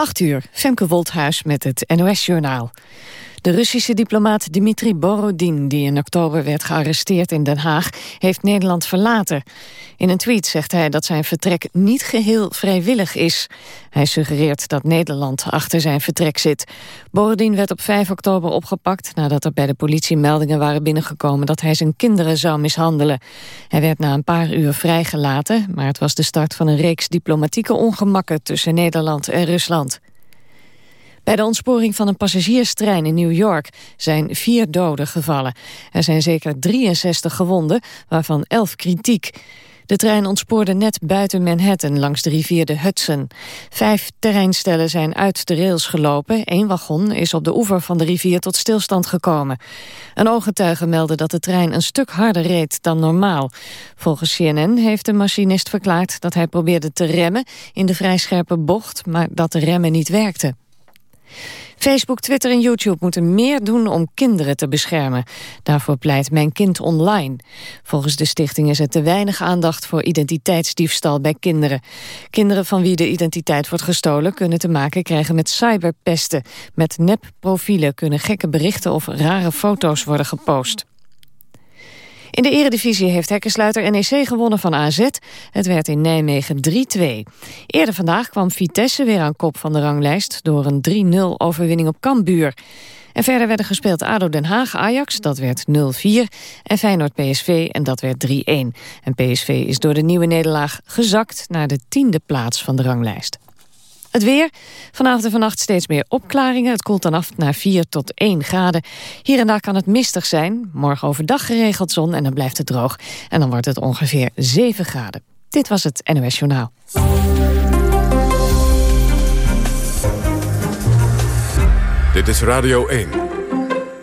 8 uur, Femke Wolthuis met het NOS-journaal. De Russische diplomaat Dmitri Borodin, die in oktober werd gearresteerd in Den Haag, heeft Nederland verlaten. In een tweet zegt hij dat zijn vertrek niet geheel vrijwillig is. Hij suggereert dat Nederland achter zijn vertrek zit. Borodin werd op 5 oktober opgepakt nadat er bij de politie meldingen waren binnengekomen dat hij zijn kinderen zou mishandelen. Hij werd na een paar uur vrijgelaten, maar het was de start van een reeks diplomatieke ongemakken tussen Nederland en Rusland. Bij de ontsporing van een passagierstrein in New York zijn vier doden gevallen. Er zijn zeker 63 gewonden, waarvan 11 kritiek. De trein ontspoorde net buiten Manhattan langs de rivier de Hudson. Vijf terreinstellen zijn uit de rails gelopen. Eén wagon is op de oever van de rivier tot stilstand gekomen. Een ooggetuige meldde dat de trein een stuk harder reed dan normaal. Volgens CNN heeft de machinist verklaard dat hij probeerde te remmen in de vrij scherpe bocht, maar dat de remmen niet werkten. Facebook, Twitter en YouTube moeten meer doen om kinderen te beschermen. Daarvoor pleit Mijn Kind Online. Volgens de stichting is er te weinig aandacht voor identiteitsdiefstal bij kinderen. Kinderen van wie de identiteit wordt gestolen kunnen te maken krijgen met cyberpesten. Met nepprofielen kunnen gekke berichten of rare foto's worden gepost. In de eredivisie heeft hekkensluiter NEC gewonnen van AZ. Het werd in Nijmegen 3-2. Eerder vandaag kwam Vitesse weer aan kop van de ranglijst... door een 3-0 overwinning op Cambuur. En verder werden gespeeld ADO Den Haag-Ajax, dat werd 0-4. En Feyenoord-PSV, en dat werd 3-1. En PSV is door de nieuwe nederlaag gezakt... naar de tiende plaats van de ranglijst. Het weer. Vanavond en vannacht steeds meer opklaringen. Het koelt dan af naar 4 tot 1 graden. Hier en daar kan het mistig zijn. Morgen overdag geregeld zon en dan blijft het droog. En dan wordt het ongeveer 7 graden. Dit was het NOS Journaal. Dit is Radio 1.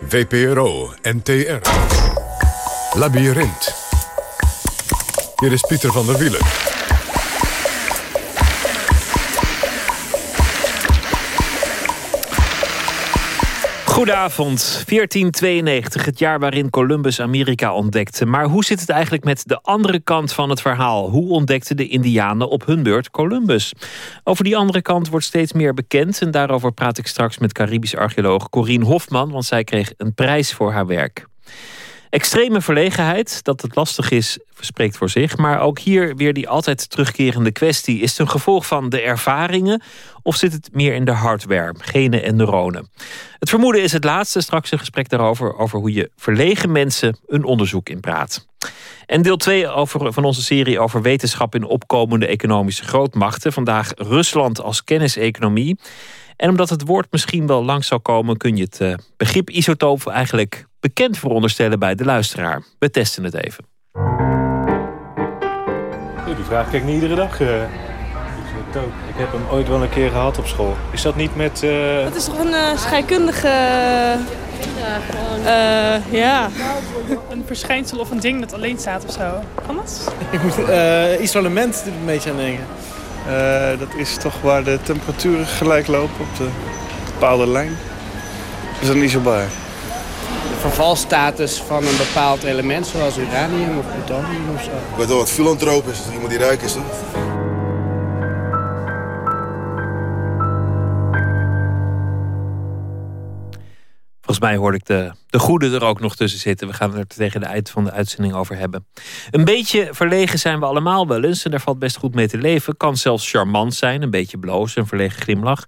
VPRO NTR. Labyrinth. Hier is Pieter van der Wielen. Goedenavond, 1492, het jaar waarin Columbus Amerika ontdekte. Maar hoe zit het eigenlijk met de andere kant van het verhaal? Hoe ontdekten de Indianen op hun beurt Columbus? Over die andere kant wordt steeds meer bekend... en daarover praat ik straks met Caribisch archeoloog Corien Hofman... want zij kreeg een prijs voor haar werk. Extreme verlegenheid, dat het lastig is, spreekt voor zich. Maar ook hier weer die altijd terugkerende kwestie. Is het een gevolg van de ervaringen of zit het meer in de hardware, genen en neuronen? Het vermoeden is het laatste. Straks een gesprek daarover, over hoe je verlegen mensen een onderzoek in praat. En deel 2 van onze serie over wetenschap in opkomende economische grootmachten. Vandaag Rusland als kenniseconomie. En omdat het woord misschien wel lang zal komen, kun je het uh, begrip isotoop eigenlijk bekend veronderstellen bij de luisteraar. We testen het even. Die vraag krijg ik niet iedere dag. Uh, ik heb hem ooit wel een keer gehad op school. Is dat niet met... Uh... Dat is toch een uh, scheikundige... Ja, gewoon... ja. Een verschijnsel of een ding dat alleen staat of zo. Kan dat? Ik moet isolement een beetje aan denken. dat is toch waar de temperaturen gelijk lopen op de bepaalde lijn. Dat is een isobar vervalstatus van een bepaald element, zoals uranium of plutonium of zo. Wel wat filantroop is, iemand die rijk is, toch? Volgens mij hoorde ik de, de goede er ook nog tussen zitten. We gaan er tegen de eind van de uitzending over hebben. Een beetje verlegen zijn we allemaal wel eens. En daar valt best goed mee te leven. Kan zelfs charmant zijn. Een beetje blozen, een verlegen glimlach.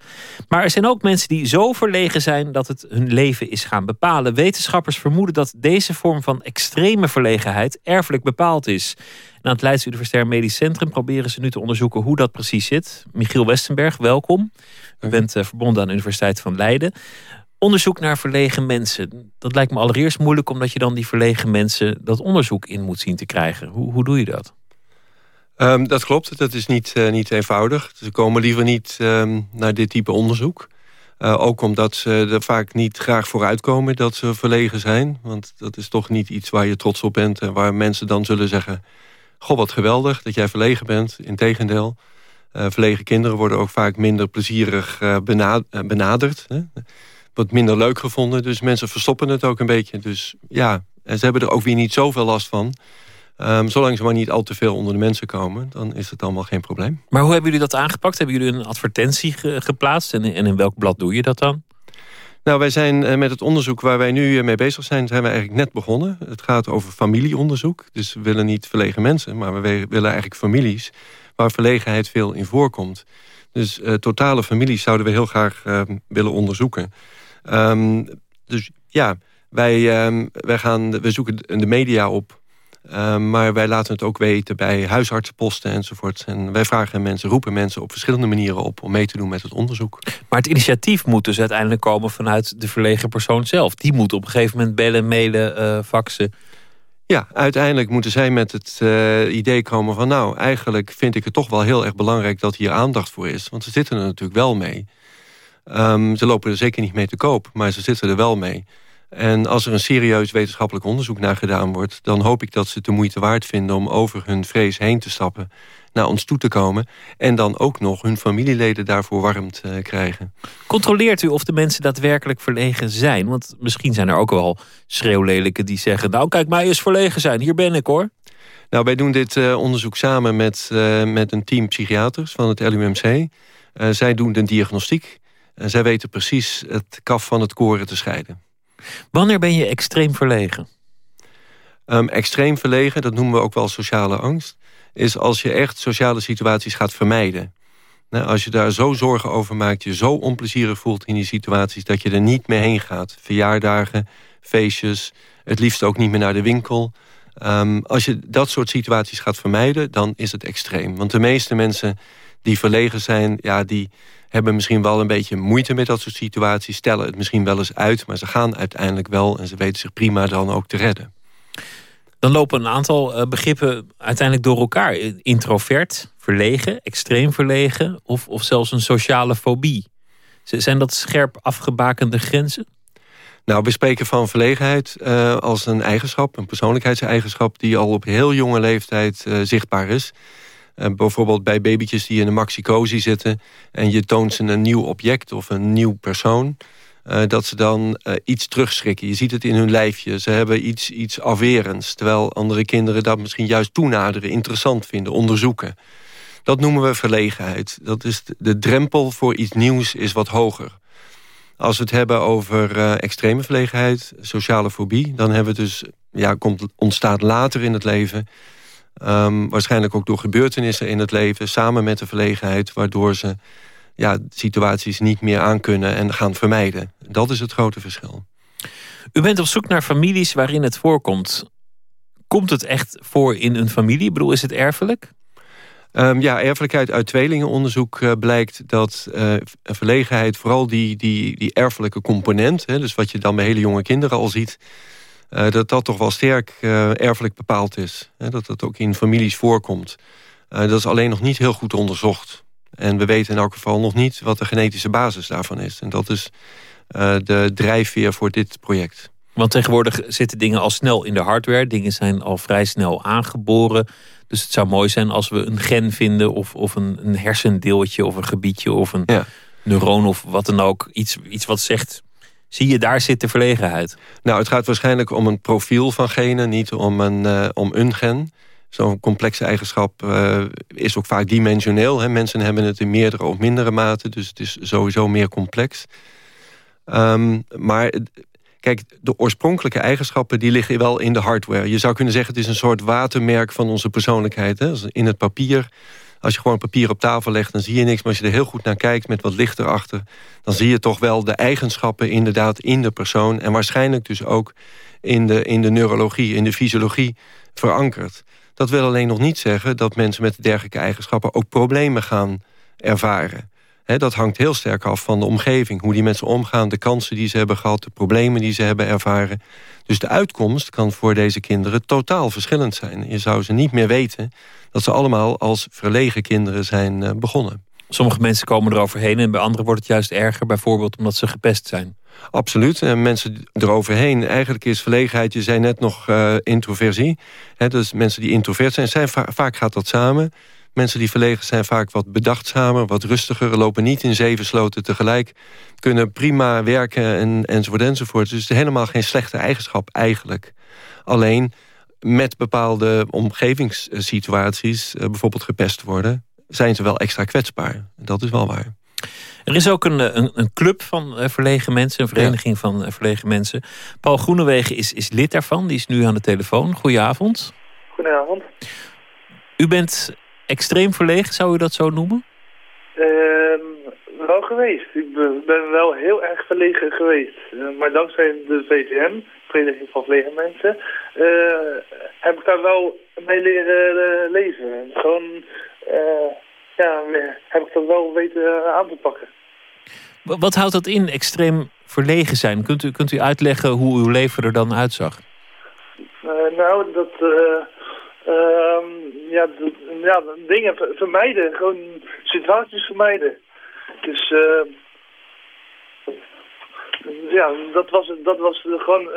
Maar er zijn ook mensen die zo verlegen zijn dat het hun leven is gaan bepalen. Wetenschappers vermoeden dat deze vorm van extreme verlegenheid erfelijk bepaald is. En aan het Leids Universitair Medisch Centrum proberen ze nu te onderzoeken hoe dat precies zit. Michiel Westenberg, welkom. U bent eh, verbonden aan de Universiteit van Leiden. Onderzoek naar verlegen mensen. Dat lijkt me allereerst moeilijk, omdat je dan die verlegen mensen dat onderzoek in moet zien te krijgen. Hoe, hoe doe je dat? Um, dat klopt, dat is niet, uh, niet eenvoudig. Ze komen liever niet um, naar dit type onderzoek. Uh, ook omdat ze er vaak niet graag voor uitkomen dat ze verlegen zijn. Want dat is toch niet iets waar je trots op bent. En waar mensen dan zullen zeggen... Goh, wat geweldig dat jij verlegen bent. Integendeel. Uh, verlegen kinderen worden ook vaak minder plezierig benaderd. Hè? Wat minder leuk gevonden. Dus mensen verstoppen het ook een beetje. Dus ja, en ze hebben er ook weer niet zoveel last van. Um, zolang ze maar niet al te veel onder de mensen komen, dan is het allemaal geen probleem. Maar hoe hebben jullie dat aangepakt? Hebben jullie een advertentie geplaatst? En, en in welk blad doe je dat dan? Nou, wij zijn eh, met het onderzoek waar wij nu eh, mee bezig zijn... zijn we eigenlijk net begonnen. Het gaat over familieonderzoek. Dus we willen niet verlegen mensen, maar we willen eigenlijk families... waar verlegenheid veel in voorkomt. Dus uh, totale families zouden we heel graag uh, willen onderzoeken. Um, dus ja, wij, um, wij gaan, we zoeken de media op Ehm, maar wij laten het ook weten bij huisartsenposten enzovoort. En wij vragen mensen, roepen mensen op verschillende manieren op... om mee te doen met het onderzoek. Maar het initiatief moet dus uiteindelijk komen vanuit de verlegen persoon zelf. Die moet op een gegeven moment bellen, mailen, uh, faxen. Ja, uiteindelijk moeten zij met het uh, idee komen van... nou, eigenlijk vind ik het toch wel heel erg belangrijk dat hier aandacht voor is. Want ze zitten er natuurlijk wel mee. Um, ze lopen er zeker niet mee te koop, maar ze zitten er wel mee. En als er een serieus wetenschappelijk onderzoek naar gedaan wordt... dan hoop ik dat ze het de moeite waard vinden om over hun vrees heen te stappen... naar ons toe te komen. En dan ook nog hun familieleden daarvoor warm te krijgen. Controleert u of de mensen daadwerkelijk verlegen zijn? Want misschien zijn er ook wel schreeuwlelijken die zeggen... nou kijk, mij eens verlegen zijn, hier ben ik hoor. Nou, wij doen dit uh, onderzoek samen met, uh, met een team psychiaters van het LUMC. Eh, zij doen de diagnostiek. En zij weten precies het kaf van het koren te scheiden. Wanneer ben je extreem verlegen? Um, extreem verlegen, dat noemen we ook wel sociale angst... is als je echt sociale situaties gaat vermijden. Nou, als je daar zo zorgen over maakt, je zo onplezierig voelt in die situaties... dat je er niet mee heen gaat. Verjaardagen, feestjes, het liefst ook niet meer naar de winkel... Um, als je dat soort situaties gaat vermijden, dan is het extreem. Want de meeste mensen die verlegen zijn, ja, die hebben misschien wel een beetje moeite met dat soort situaties... stellen het misschien wel eens uit, maar ze gaan uiteindelijk wel... en ze weten zich prima dan ook te redden. Dan lopen een aantal eh, begrippen uiteindelijk door elkaar. Introvert, verlegen, extreem verlegen... of, of zelfs een sociale fobie. Zijn dat scherp afgebakende grenzen? Nou, we spreken van verlegenheid uh, als een eigenschap, een persoonlijkheidseigenschap... die al op heel jonge leeftijd uh, zichtbaar is. Uh, bijvoorbeeld bij babytjes die in een maxicosi zitten... en je toont ze een nieuw object of een nieuw persoon... dat ze dan iets terugschrikken. Je ziet het in hun lijfje. Ze hebben iets, iets afwerends. Terwijl andere kinderen dat misschien juist toenaderen... interessant vinden, onderzoeken. Dat noemen we verlegenheid. Dat is de drempel voor iets nieuws is wat hoger. Als we het hebben over extreme verlegenheid, sociale fobie... dan hebben we dus, ja, komt, ontstaat later in het leven... Um, waarschijnlijk ook door gebeurtenissen in het leven... samen met de verlegenheid, waardoor ze ja, situaties niet meer aankunnen... en gaan vermijden. Dat is het grote verschil. U bent op zoek naar families waarin het voorkomt. Komt het echt voor in een familie? Ik bedoel, is het erfelijk? Um, ja, erfelijkheid uit tweelingenonderzoek uh, blijkt dat uh, verlegenheid... vooral die, die, die erfelijke component, hè, dus wat je dan bij hele jonge kinderen al ziet... Uh, dat dat toch wel sterk erfelijk bepaald is. Hè, dat dat ook in families voorkomt. dat is alleen nog niet heel goed onderzocht. En we weten in elk geval nog niet wat de genetische basis daarvan is. En dat is de drijfveer voor dit project. Want tegenwoordig zitten dingen al snel in de hardware. Dingen zijn al vrij snel aangeboren. Dus het zou mooi zijn als we een gen vinden... of, of een, een hersendeeltje of een gebiedje of een ja. neuron of wat dan ook. Iets, iets wat zegt, zie je, daar zit de verlegenheid. Nou, het gaat waarschijnlijk om een profiel van genen... niet om een, uh, om een gen. Zo'n complexe eigenschap uh, is ook vaak dimensioneel. Hè. Mensen hebben het in meerdere of mindere mate. Dus het is sowieso meer complex. Um, maar Kijk, de oorspronkelijke eigenschappen die liggen wel in de hardware. Je zou kunnen zeggen, het is een soort watermerk van onze persoonlijkheid. Hè? In het papier, als je gewoon papier op tafel legt... dan zie je niks, maar als je er heel goed naar kijkt met wat licht erachter... dan zie je toch wel de eigenschappen inderdaad in de persoon... en waarschijnlijk dus ook in de, in de neurologie, in de fysiologie verankerd. Dat wil alleen nog niet zeggen dat mensen met dergelijke eigenschappen... ook problemen gaan ervaren dat hangt heel sterk af van de omgeving. Hoe die mensen omgaan, de kansen die ze hebben gehad... de problemen die ze hebben ervaren. Dus de uitkomst kan voor deze kinderen totaal verschillend zijn. Je zou ze niet meer weten dat ze allemaal als verlegen kinderen zijn uh, begonnen. Sommige mensen komen eroverheen en bij anderen wordt het juist erger. Bijvoorbeeld omdat ze gepest zijn. Absoluut. En mensen eroverheen. Eigenlijk is verlegenheid, je zei net nog uh, introversie. He, dus mensen die introvert zijn, zijn vaak gaat dat samen. Mensen die verlegen zijn vaak wat bedachtzamer, wat rustiger... lopen niet in zeven sloten tegelijk, kunnen prima werken en, enzovoort enzovoort. Dus het is helemaal geen slechte eigenschap eigenlijk. Alleen met bepaalde omgevingssituaties, uh, bijvoorbeeld gepest worden... zijn ze wel extra kwetsbaar. Dat is wel waar. Er is ook een, een, een club van uh, verlegen mensen, een vereniging van verlegen mensen. Paul Groenewegen is, is lid daarvan, die is nu aan de telefoon. Goedenavond. Goedenavond. U bent extreem verlegen, zou u dat zo noemen? Ehm, wel geweest. Ik ben wel heel erg verlegen geweest. maar dankzij de VVM, Vereniging van Verlegen Mensen, heb ik daar wel mee leren leven. Gewoon ja, heb ik dat wel weten eh, aan te pakken. Wat houdt dat in, extreem verlegen zijn? Kunt u, kunt u uitleggen hoe uw leven er dan uitzag? Uh, nou, dat... Uh, ja, ja, dingen vermijden. Gewoon situaties vermijden. Dus... Uh, ja, dat was, dat was gewoon...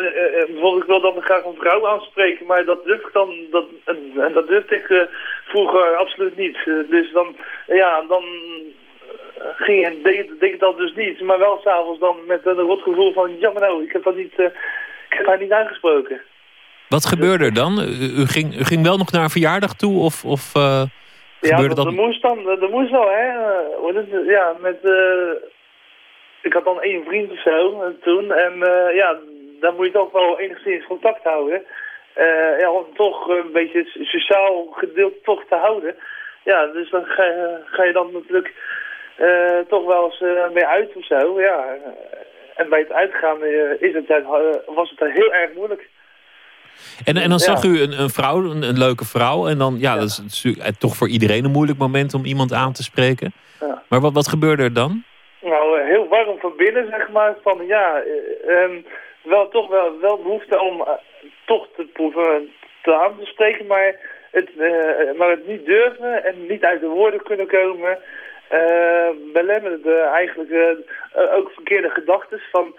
bijvoorbeeld, ik wil dan graag een vrouw aanspreken, maar dat durf ik dan... Dat, en, dat durfde ik vroeger absoluut niet. dus dan ja, dan eh, ging het, deed, deed dat dus niet. Maar wel s'avonds dan met een rot gevoel van, ja maar nou, ik heb dat niet, ik heb haar niet aangesproken. Wat gebeurde er dan? U, ging, u ging wel nog naar een verjaardag toe of... of uh, ja, dat, dat, moest dan, dat, moest wel, hè. Ja, met, uh, ik had dan één vriend of zo toen. En ja, dan moet je toch wel enigszins contact houden. Ja, om toch een beetje het sociaal gedeelte toch te houden. Ja, dus dan ga, ga je dan natuurlijk toch wel eens mee uit of zo. Ja. En bij het uitgaan is het, was het heel erg moeilijk. En, en dan zag u een, een vrouw, een, een, leuke vrouw. En dan, ja, dat is natuurlijk toch voor iedereen een moeilijk moment om iemand aan te spreken. Ja. Maar wat, wat gebeurde er dan? Nou, heel warm van binnen, zeg maar. Van ja, um, wel toch wel, wel behoefte om toch te proeven te aan te spreken. Maar het, uh, maar het niet durven en niet uit de woorden kunnen komen... Uh, belemmerde eigenlijk uh, ook verkeerde gedachten van...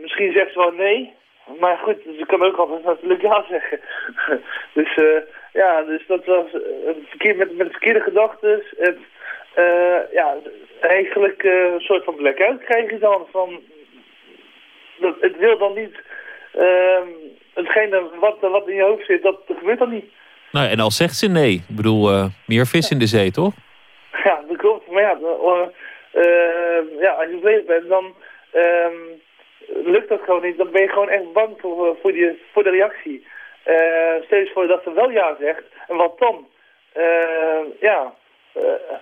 misschien zegt ze wel nee, maar goed, ze kan ook altijd natuurlijk ja zeggen. dus ja, dus dat was verkeer, met, met verkeerde gedachten. En ja, eigenlijk een soort van blackout krijg je dan. Van, dat, het wil dan niet... Ehm, hetgene wat, wat in je hoofd zit, dat, dat gebeurt dan niet. Nou, en al zegt ze nee. Ik bedoel, meer vis in de zee, toch? Ja, dat klopt. Maar ja, ja als je verlegen bent, dan lukt dat gewoon niet. Dan ben je gewoon echt bang voor, voor, die, voor de reactie. stel je voor dat ze wel ja zegt. En wat dan? ja,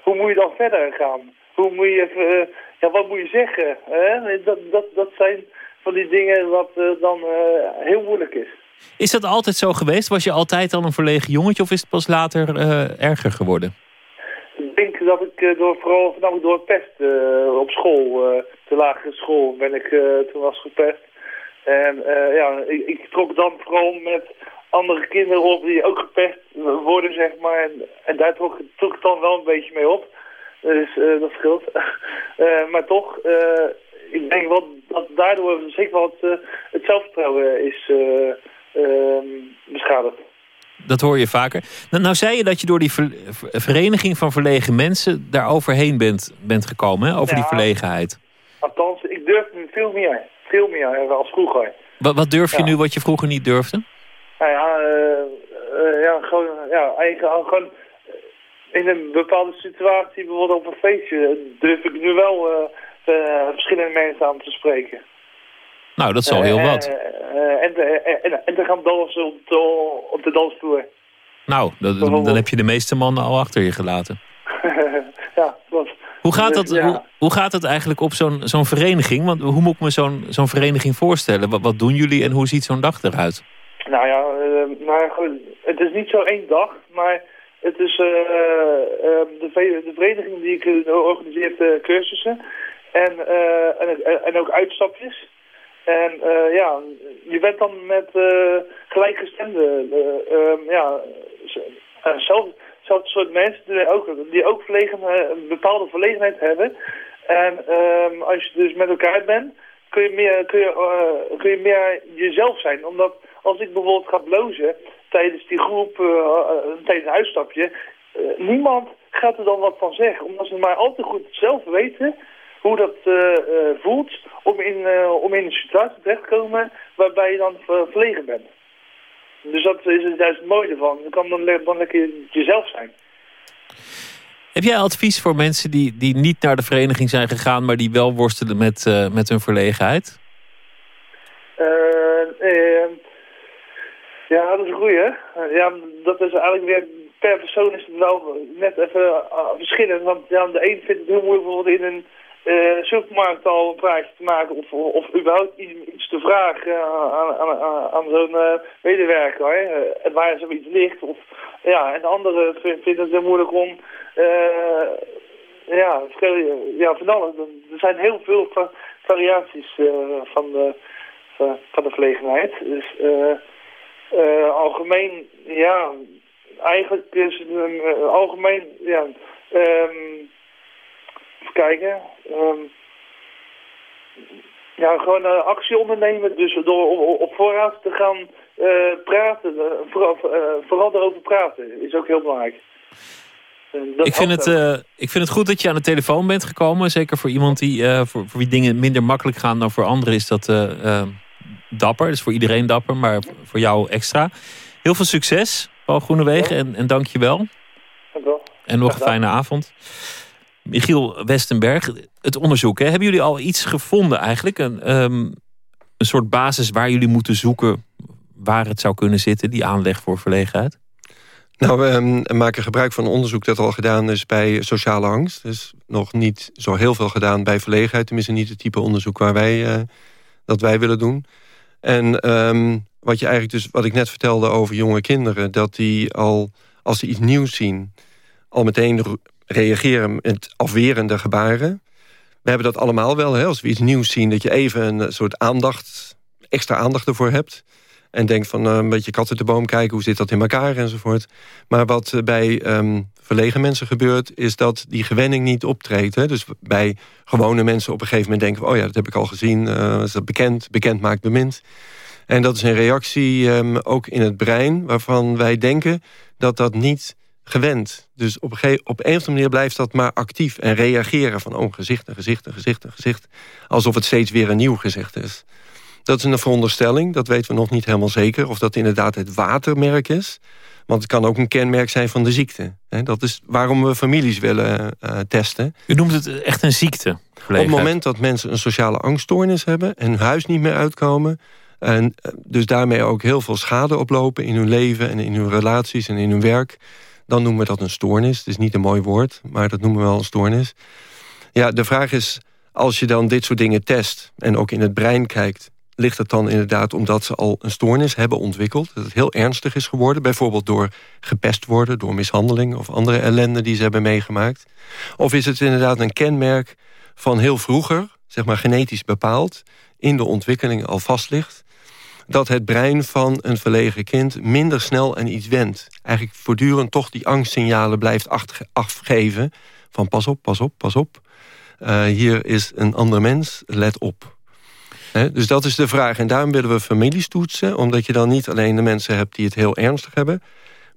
hoe moet je dan verder gaan? Hoe moet je, ja, wat moet je zeggen? Dat, dat, dat zijn van die dingen wat dan heel moeilijk is. Is dat altijd zo geweest? Was je altijd al een verlegen jongetje of is het pas later erger geworden? Ik denk dat ik uh, door, vooral voornamelijk door pest uh, op school, de lagere school, ben ik toen was gepest. En ja, ik, trok dan vooral met andere kinderen op die ook gepest worden, zeg maar. En, en daar trok, trok ik dan wel een beetje mee op. Dus dat scheelt. maar toch, ik denk wel dat daardoor zeker wel het, zelfvertrouwen is beschadigd. Dat hoor je vaker. Nou, nou, zei je dat je door die vereniging van verlegen mensen daar overheen bent, bent gekomen, hè? over die verlegenheid. Althans, ik durf nu veel meer. Veel meer als vroeger. Wat, wat durf je nu wat je vroeger niet durfde? Nou ja, uh, ja gewoon, ja, eigenlijk gewoon in een bepaalde situatie, bijvoorbeeld op een feestje, durf ik nu wel verschillende mensen aan te spreken. Nou, dat is al heel eh, wat. Eh, en, en, en te gaan dansen op de, op de dansvloer. Nou, dan, dan heb je de meeste mannen al achter je gelaten. ja, dat. Hoe gaat dat, hoe, hoe, gaat het eigenlijk op zo'n zo'n vereniging? Want hoe moet ik me zo'n zo'n vereniging voorstellen? Wat, wat doen jullie en hoe ziet zo'n dag eruit? Nou ja, uh, maar goed, het is niet zo één dag, maar het is uh, de, de, vereniging die ik organiseert cursussen en, en, en ook uitstapjes. En uh, ja, je bent dan met uh, gelijkgestemden, uh, ja, hetzelfde soort mensen die ook, die ook verlegen, een bepaalde verlegenheid hebben. En um, als je dus met elkaar bent, kun je meer, kun je, kun je meer jezelf zijn. Omdat als ik bijvoorbeeld ga blozen tijdens die groep, tijdens een uitstapje, niemand gaat er dan wat van zeggen. Omdat ze maar al te goed zelf weten hoe dat uh, voelt om in, uh, om in een situatie terecht te komen waarbij je dan verlegen bent. Dus dat is het juist het mooie ervan. Je kan dan, le- dan lekker jezelf zijn. Heb jij advies voor mensen die, die niet naar de vereniging zijn gegaan... maar die wel worstelen met, eh, met hun verlegenheid? Eh, eh, ja, dat is een goeie. hè? Eh, ja, dat is eigenlijk weer... Per persoon is het wel net even uh, verschillend. Want ja, de een vindt het heel moeilijk bijvoorbeeld in een uh, supermarkt al een praatje te maken... of, of überhaupt iets, te vragen uh, aan, aan, aan, zo'n medewerker. Hè? waar zoiets ligt. Of, ja, en de andere vindt vind het heel moeilijk om... ja, ja, van alles. Er zijn heel veel va variaties van de van de verlegenheid. Dus uh, uh, algemeen, ja, eigenlijk is het een uh, algemeen, ja, um, even kijken. Um, ja, gewoon actie ondernemen, dus door op, op voorraad te gaan praten, vooral, vooral erover praten, is ook heel belangrijk. Ik vind, het, uh, ik vind het goed dat je aan de telefoon bent gekomen. Zeker voor iemand die, uh, voor, voor wie dingen minder makkelijk gaan dan voor anderen is dat uh, dapper. Is voor iedereen dapper, maar voor jou extra. Heel veel succes, Paul Groenewegen, en, en dank je wel. En nog een fijne avond. Michiel Westenberg, het onderzoek. Hebben jullie al iets gevonden eigenlijk? Een, um, een soort basis waar jullie moeten zoeken... waar het zou kunnen zitten, die aanleg voor verlegenheid? Nou, we um, maken gebruik van onderzoek dat al gedaan is bij sociale angst. Dus nog niet zo heel veel gedaan bij verlegenheid. Tenminste niet het type onderzoek waar wij, uh, dat wij willen doen. En um, wat, je eigenlijk dus, wat ik net vertelde over jonge kinderen... dat die al, als ze iets nieuws zien... al meteen reageren met afwerende gebaren. We hebben dat allemaal wel, hè, als we iets nieuws zien... dat je even een soort aandacht, extra aandacht ervoor hebt... En denkt van uh, een beetje kat uit de boom kijken, hoe zit dat in elkaar enzovoort. Maar wat uh, bij um, verlegen mensen gebeurt, is dat die gewenning niet optreedt. Hè? Dus bij gewone mensen op een gegeven moment denken... oh ja, dat heb ik al gezien, uh, is dat bekend, bekend maakt bemind. En dat is een reactie um, ook in het brein waarvan wij denken dat dat niet gewend. Dus op een, op een of andere manier blijft dat maar actief en reageren van... oh, gezicht, een gezicht, een gezicht, een gezicht. Alsof het steeds weer een nieuw gezicht is. Dat is een veronderstelling, dat weten we nog niet helemaal zeker. Of dat inderdaad het watermerk is. Want het kan ook een kenmerk zijn van de ziekte. Dat is waarom we families willen uh, testen. U noemt het echt een ziekte? Op het moment dat mensen een sociale angststoornis hebben... en hun huis niet meer uitkomen... en dus daarmee ook heel veel schade oplopen in hun leven... en in hun relaties en in hun werk... dan noemen we dat een stoornis. Het is niet een mooi woord, maar dat noemen we wel een stoornis. Ja, de vraag is, als je dan dit soort dingen test... en ook in het brein kijkt ligt het dan inderdaad omdat ze al een stoornis hebben ontwikkeld. Dat het heel ernstig is geworden. Bijvoorbeeld door gepest worden, door mishandeling... of andere ellende die ze hebben meegemaakt. Of is het inderdaad een kenmerk van heel vroeger... zeg maar genetisch bepaald, in de ontwikkeling al vast ligt... dat het brein van een verlegen kind minder snel en iets wendt. Eigenlijk voortdurend toch die angstsignalen blijft afgeven... van pas op, pas op, pas op. Uh, hier is een ander mens, let op. Dus dat is de vraag. En daarom willen we families toetsen. Omdat je dan niet alleen de mensen hebt die het heel ernstig hebben...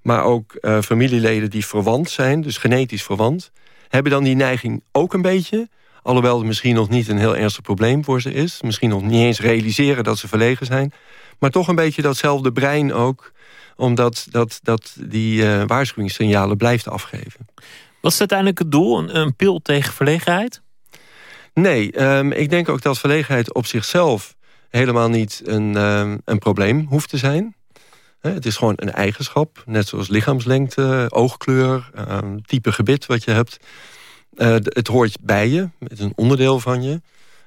maar ook uh, familieleden die verwant zijn, dus genetisch verwant... hebben dan die neiging ook een beetje... alhoewel het misschien nog niet een heel ernstig probleem voor ze is... misschien nog niet eens realiseren dat ze verlegen zijn... maar toch een beetje datzelfde brein ook... omdat dat, dat die uh, waarschuwingssignalen blijft afgeven. Wat is uiteindelijk het doel? Een, een pil tegen verlegenheid? Nee, um, ik denk ook dat verlegenheid op zichzelf helemaal niet een, um, een probleem hoeft te zijn. He, het is gewoon een eigenschap, net zoals lichaamslengte, oogkleur, um, type gebit wat je hebt. Uh, het hoort bij je, het is een onderdeel van je.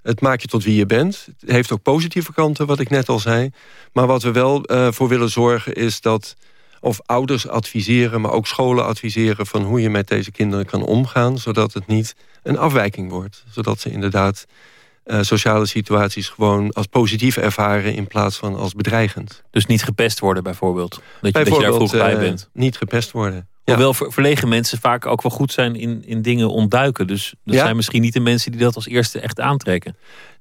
Het maakt je tot wie je bent. Het heeft ook positieve kanten, wat ik net al zei. Maar wat we wel uh, voor willen zorgen is dat of ouders adviseren, maar ook scholen adviseren... van hoe je met deze kinderen kan omgaan... zodat het niet een afwijking wordt. Zodat ze inderdaad uh, sociale situaties gewoon als positief ervaren... in plaats van als bedreigend. Dus niet gepest worden bijvoorbeeld? Dat je, bijvoorbeeld, dat je daar vroeg bij bent? Niet gepest worden. Ja. Hoewel verlegen mensen vaak ook wel goed zijn in, in dingen ontduiken. Dus dat ja? zijn misschien niet de mensen die dat als eerste echt aantrekken.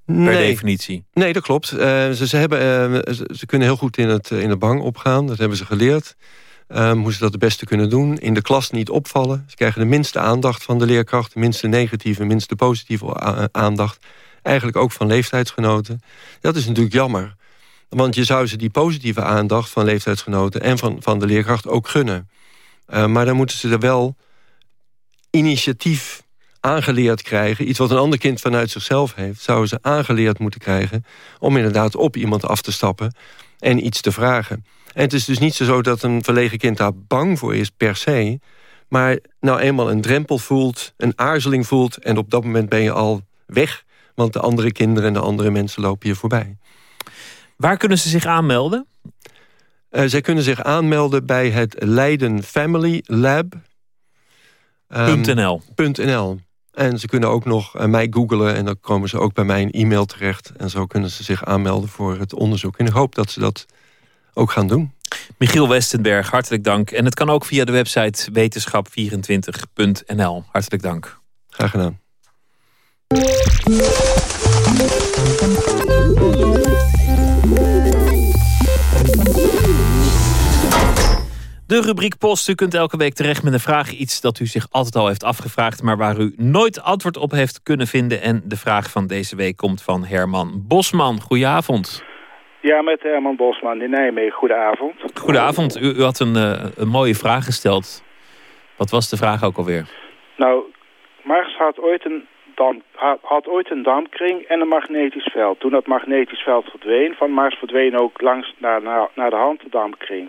Per definitie. Nee, dat klopt. Uh, ze, ze, hebben, ze, ze, kunnen heel goed in het, in de bang opgaan. Dat hebben ze geleerd. Um, hoe ze dat het beste kunnen doen. In de klas niet opvallen. Ze krijgen de minste aandacht van de leerkracht. De minste negatieve, minste positieve aandacht. Eigenlijk ook van leeftijdsgenoten. Dat is natuurlijk jammer. Want je zou ze die positieve aandacht van leeftijdsgenoten... en van, van de leerkracht ook gunnen. Uh, maar dan moeten ze er wel initiatief aangeleerd krijgen. Iets wat een ander kind vanuit zichzelf heeft... zouden ze aangeleerd moeten krijgen... om inderdaad op iemand af te stappen en iets te vragen. En het is dus niet zo dat een verlegen kind daar bang voor is per se... maar nou eenmaal een drempel voelt, een aarzeling voelt... en op dat moment ben je al weg... want de andere kinderen en de andere mensen lopen je voorbij. Waar kunnen ze zich aanmelden? Uh, zij kunnen zich aanmelden bij het Leiden Family Lab. Um, .nl. .nl. En ze kunnen ook nog uh, mij googlen en dan komen ze ook bij mijn e-mail terecht. En zo kunnen ze zich aanmelden voor het onderzoek. En ik hoop dat ze dat ook gaan doen. Michiel Westenberg, hartelijk dank. En het kan ook via de website wetenschap24.nl. Hartelijk dank. Graag gedaan. De rubriek Post. U kunt elke week terecht met een vraag. Iets dat u zich altijd al heeft afgevraagd, maar waar u nooit antwoord op heeft kunnen vinden. En de vraag van deze week komt van Herman Bosman. Goedenavond. Ja, met Herman Bosman in Nijmegen. Goedenavond. Goedenavond. U, u had een, uh, een mooie vraag gesteld. Wat was de vraag ook alweer? Nou, Mars had ooit een dam, had ooit een dampkring en een magnetisch veld. Toen dat magnetisch veld verdween van Mars verdween ook langs naar, naar, naar de hand de dampkring.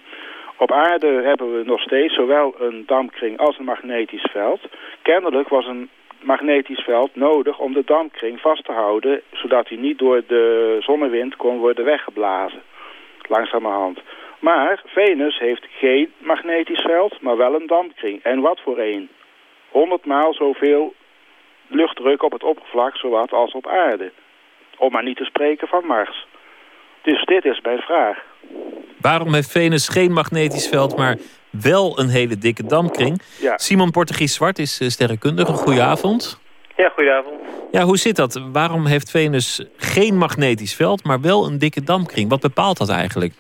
Op aarde hebben we nog steeds zowel een dampkring als een magnetisch veld. Kennelijk was een magnetisch veld nodig om de dampkring vast te houden... zodat hij niet door de zonnewind kon worden weggeblazen. Langzamerhand. Maar Venus heeft geen magnetisch veld, maar wel een dampkring. En wat voor een? Honderdmaal zoveel luchtdruk op het oppervlak zowat als op aarde. Om maar niet te spreken van Mars. Dus dit is mijn vraag. Waarom heeft Venus geen magnetisch veld, maar wel een hele dikke dampkring? Ja. Simon Portugies Zwart is uh, sterrenkundige. Goedenavond. Ja, goedenavond. Ja, hoe zit dat? Waarom heeft Venus geen magnetisch veld, maar wel een dikke dampkring? Wat bepaalt dat eigenlijk?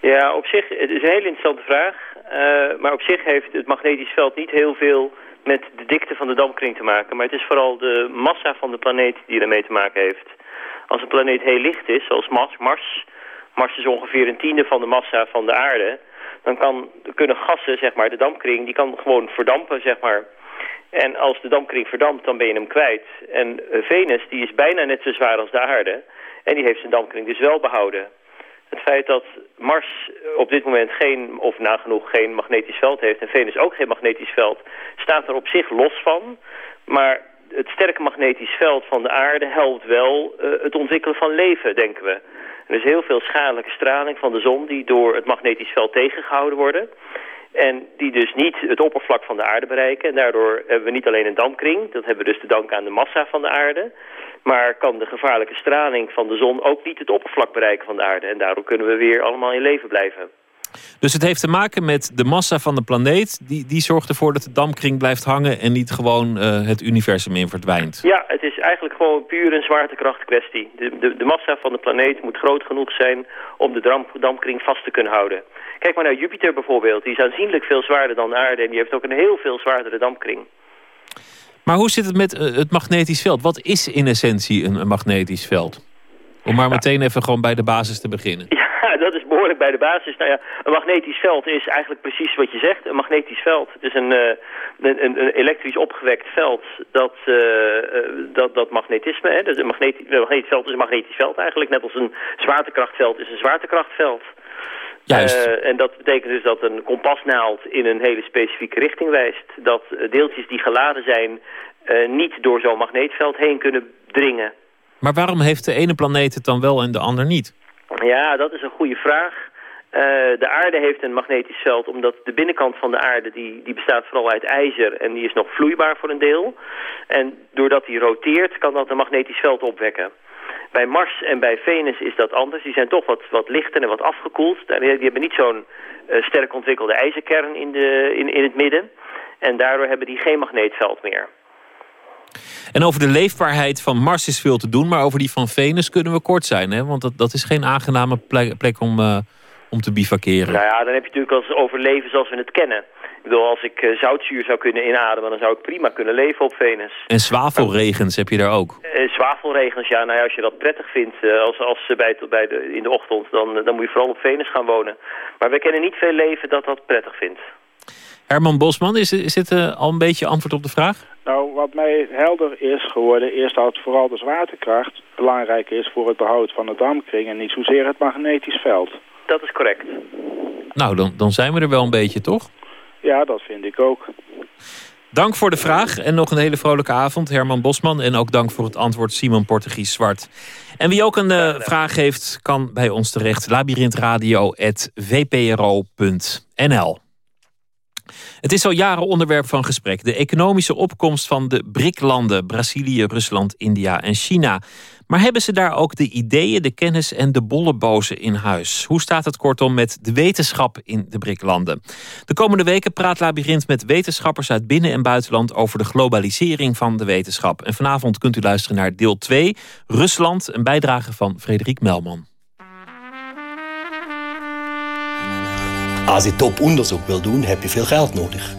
Ja, op zich, het is een hele interessante vraag. Uh, maar op zich heeft het magnetisch veld niet heel veel met de dikte van de dampkring te maken. Maar het is vooral de massa van de planeet die ermee te maken heeft. Als een planeet heel licht is, zoals Mars, Mars, Mars is ongeveer een tiende van de massa van de aarde, dan kan, kunnen gassen, zeg maar, de dampkring, die kan gewoon verdampen, zeg maar. En als de dampkring verdampt, dan ben je hem kwijt. En Venus, die is bijna net zo zwaar als de aarde. En die heeft zijn dampkring dus wel behouden. Het feit dat Mars op dit moment geen, of nagenoeg geen magnetisch veld heeft... en Venus ook geen magnetisch veld, staat er op zich los van. Maar het sterke magnetisch veld van de aarde helpt wel uh, het ontwikkelen van leven, denken we. Er is heel veel schadelijke straling van de zon die door het magnetisch veld tegengehouden worden. En die dus niet het oppervlak van de aarde bereiken. En daardoor hebben we niet alleen een dampkring, dat hebben we dus te danken aan de massa van de aarde. Maar kan de gevaarlijke straling van de zon ook niet het oppervlak bereiken van de aarde. En daardoor kunnen we weer allemaal in leven blijven. Dus het heeft te maken met de massa van de planeet. Die, die zorgt ervoor dat de dampkring blijft hangen en niet gewoon uh, het universum in verdwijnt. Ja, het is eigenlijk gewoon puur een zwaartekrachtkwestie. De, de, de massa van de planeet moet groot genoeg zijn om de damp, dampkring vast te kunnen houden. Kijk maar naar Jupiter bijvoorbeeld. Die is aanzienlijk veel zwaarder dan de aarde en die heeft ook een heel veel zwaardere dampkring. Maar hoe zit het met uh, het magnetisch veld? Wat is in essentie een, een magnetisch veld? Om maar meteen even gewoon bij de basis te beginnen. Ja, dat is behoorlijk bij de basis. Nou ja, een magnetisch veld is eigenlijk precies wat je zegt. Een magnetisch veld. Het is een, uh, een, een, elektrisch opgewekt veld dat, uh, dat, dat magnetisme... Hè, dus een magnetisch, een magnetisch veld is een magnetisch veld eigenlijk. Net als een zwaartekrachtveld is een zwaartekrachtveld. Juist. Uh, en dat betekent dus dat een kompasnaald in een hele specifieke richting wijst. Dat deeltjes die geladen zijn niet door zo'n magneetveld heen kunnen dringen. Maar waarom heeft de ene planeet het dan wel en de ander niet? Ja, dat is een goede vraag. Uh, de aarde heeft een magnetisch veld omdat de binnenkant van de aarde die, die bestaat vooral uit ijzer en die is nog vloeibaar voor een deel. En doordat die roteert kan dat een magnetisch veld opwekken. Bij Mars en bij Venus is dat anders. Die zijn toch wat, wat lichter en wat afgekoeld. Die hebben niet zo'n uh, sterk ontwikkelde ijzerkern in, de, in, in het midden. En daardoor hebben die geen magneetveld meer. En over de leefbaarheid van Mars is veel te doen, maar over die van Venus kunnen we kort zijn. Hè? Want dat, dat is geen aangename plek, plek om, uh, om te bivakeren? Nou ja, dan heb je natuurlijk als overleven zoals we het kennen. Ik bedoel, als ik uh, zoutzuur zou kunnen inademen, dan zou ik prima kunnen leven op Venus. En zwavelregens heb je daar ook? Uh, zwavelregens, ja, nou ja, als je dat prettig vindt uh, als, als bij, bij de, in de ochtend, dan, dan moet je vooral op Venus gaan wonen. Maar we kennen niet veel leven dat dat prettig vindt. Herman Bosman, is, is dit al een beetje antwoord op de vraag? Nou, wat mij helder is geworden, is dat vooral de zwaartekracht belangrijk is voor het behoud van de dampkring en niet zozeer het magnetisch veld. Dat is correct. Nou, dan, dan zijn we er wel een beetje, toch? Ja, dat vind ik ook. Dank voor de vraag en nog een hele vrolijke avond, Herman Bosman. En ook dank voor het antwoord, Simon Portugies Zwart. En wie ook een uh, vraag heeft, kan bij ons terecht. labyrinthradio.vpro.nl het is al jaren onderwerp van gesprek. De economische opkomst van de BRIC-landen, Brazilië, Rusland, India en China. Maar hebben ze daar ook de ideeën, de kennis en de bollebozen in huis? Hoe staat het kortom met de wetenschap in de BRIC-landen? De komende weken praat Labyrinth met wetenschappers uit binnen- en buitenland... over de globalisering van de wetenschap. En vanavond kunt u luisteren naar deel 2, Rusland, een bijdrage van Frederik Melman. Als je toponderzoek wil doen, heb je veel geld nodig.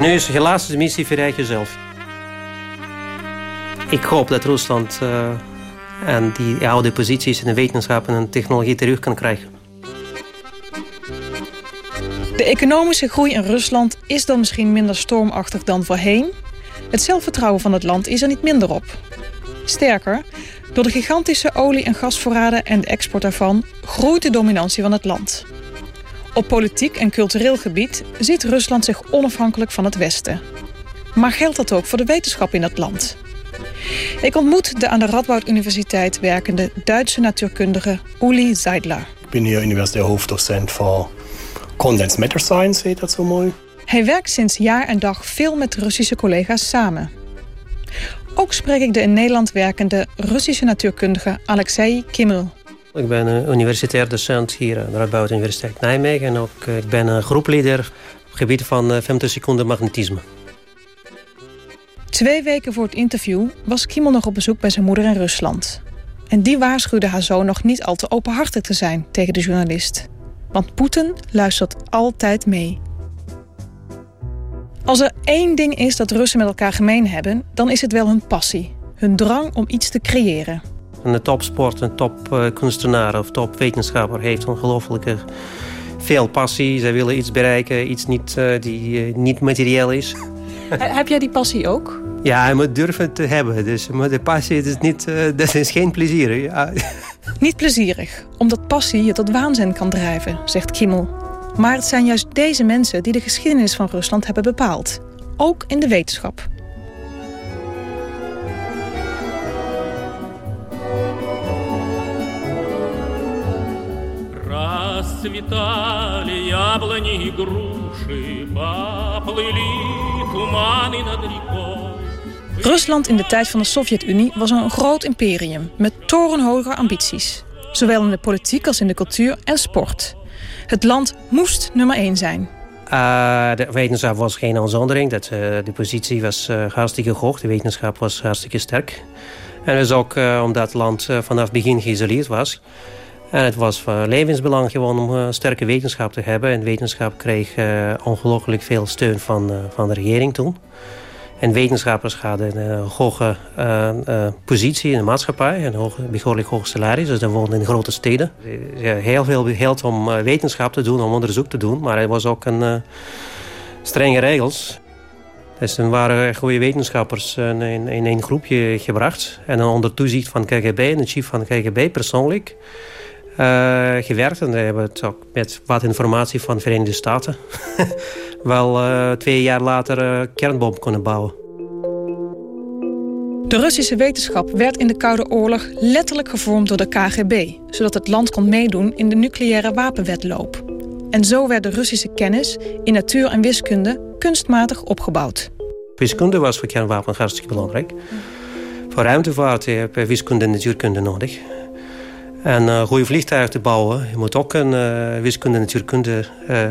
Nu is helaas de missie verrijk jezelf. Ik hoop dat Rusland uh, en die oude posities in de wetenschap en technologie terug kan krijgen. De economische groei in Rusland is dan misschien minder stormachtig dan voorheen. Het zelfvertrouwen van het land is er niet minder op. Sterker, door de gigantische olie- en gasvoorraden en de export daarvan groeit de dominantie van het land. Op politiek en cultureel gebied ziet Rusland zich onafhankelijk van het Westen. Maar geldt dat ook voor de wetenschap in het land? Ik ontmoet de aan de Radboud Universiteit werkende Duitse natuurkundige Uli Seidler. Ik ben hier universitair hoofddocent voor Condensed Matter Science, heet dat zo mooi. Hij werkt sinds jaar en dag veel met Russische collega's samen. Ook spreek ik de in Nederland werkende Russische natuurkundige Alexei Kimmel. Ik ben een universitair docent hier aan de Radboud Universiteit Nijmegen. En ook ik ben een groepleider op het gebied van femtoseconde magnetisme. Twee weken voor het interview was Kimmel nog op bezoek bij zijn moeder in Rusland. En die waarschuwde haar zoon nog niet al te openhartig te zijn tegen de journalist. Want Poetin luistert altijd mee. Als er één ding is dat Russen met elkaar gemeen hebben... dan is het wel hun passie. Hun drang om iets te creëren. Een topsport, een topkunstenaar of topwetenschapper... heeft ongelooflijk veel passie. Zij willen iets bereiken, iets niet, uh, die uh, niet materieel is. Heb jij die passie ook? Ja, je moet durven te hebben. Dus, maar de passie is niet, uh, dat is geen plezier. Ja. Niet plezierig, omdat passie je tot waanzin kan drijven, zegt Kimmel. Maar het zijn juist deze mensen die de geschiedenis van Rusland hebben bepaald. Ook in de wetenschap. Расцветали яблони и груши, поплыли туманы над рекой. Rusland in de tijd van de Sovjet-Unie was een groot imperium met torenhoge ambities. Zowel in de politiek als in de cultuur en sport. Het land moest nummer één zijn. Uh, de wetenschap was geen uitzondering. Dat, uh, de positie was uh, hartstikke hoog. De wetenschap was hartstikke sterk. En dus ook omdat het land vanaf het begin geïsoleerd was. En het was van levensbelang gewoon om sterke wetenschap te hebben. En wetenschap kreeg ongelooflijk veel steun van, van de regering toen. En wetenschappers hadden een hoge uh, uh, positie in de maatschappij. Een hoge, behoorlijk hoog salaris. Dus dat woonden in grote steden. Heel veel geld om wetenschap te doen, om onderzoek te doen. Maar er was ook een strenge regels. Dus er waren goede wetenschappers in, in één groepje gebracht. En dan onder toezicht van KGB en de chief van KGB persoonlijk... gewerkt. En we hebben het ook met wat informatie van de Verenigde Staten... wel uh, twee jaar later uh, kernbom kunnen bouwen. De Russische wetenschap werd in de Koude Oorlog letterlijk gevormd door de KGB... zodat het land kon meedoen in de nucleaire wapenwedloop. En zo werd de Russische kennis in natuur en wiskunde kunstmatig opgebouwd. Wiskunde was voor kernwapens hartstikke belangrijk. Voor ruimtevaart heb je wiskunde en natuurkunde nodig. En uh, goede vliegtuigen te bouwen, je moet ook een uh, wiskunde en natuurkunde... Uh,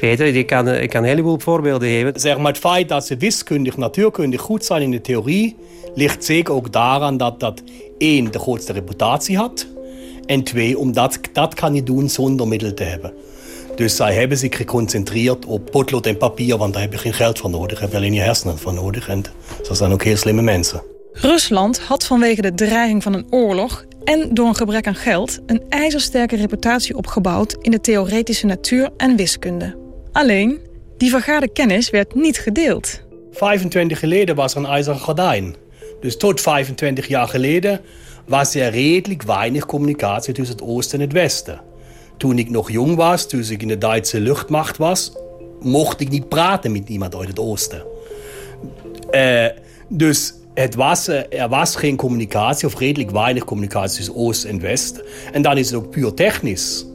weten. Ik kan, ik kan een heleboel voorbeelden geven. Zeg maar, het feit dat ze wiskundig, natuurkundig goed zijn in de theorie... ligt zeker ook daaraan dat dat één de grootste reputatie had... En twee, omdat dat kan je doen zonder middelen te hebben. Dus zij hebben zich geconcentreerd op potlood en papier, want daar heb je geen geld voor nodig. Heb je alleen je hersenen voor nodig. En ze zijn ook heel slimme mensen. Rusland had vanwege de dreiging van een oorlog en door een gebrek aan geld een ijzersterke reputatie opgebouwd in de theoretische natuur en wiskunde. Alleen, die vergaarde kennis werd niet gedeeld. 25 geleden was er een ijzeren gordijn. Dus tot 25 jaar geleden was er redelijk weinig communicatie tussen het oosten en het westen. Toen ik nog jong was, toen ik in de Duitse luchtmacht was, mocht ik niet praten met iemand uit het oosten. Uh, dus het was, uh, er was geen communicatie, of redelijk weinig communicatie tussen oost en west. En dan is het ook puur technisch.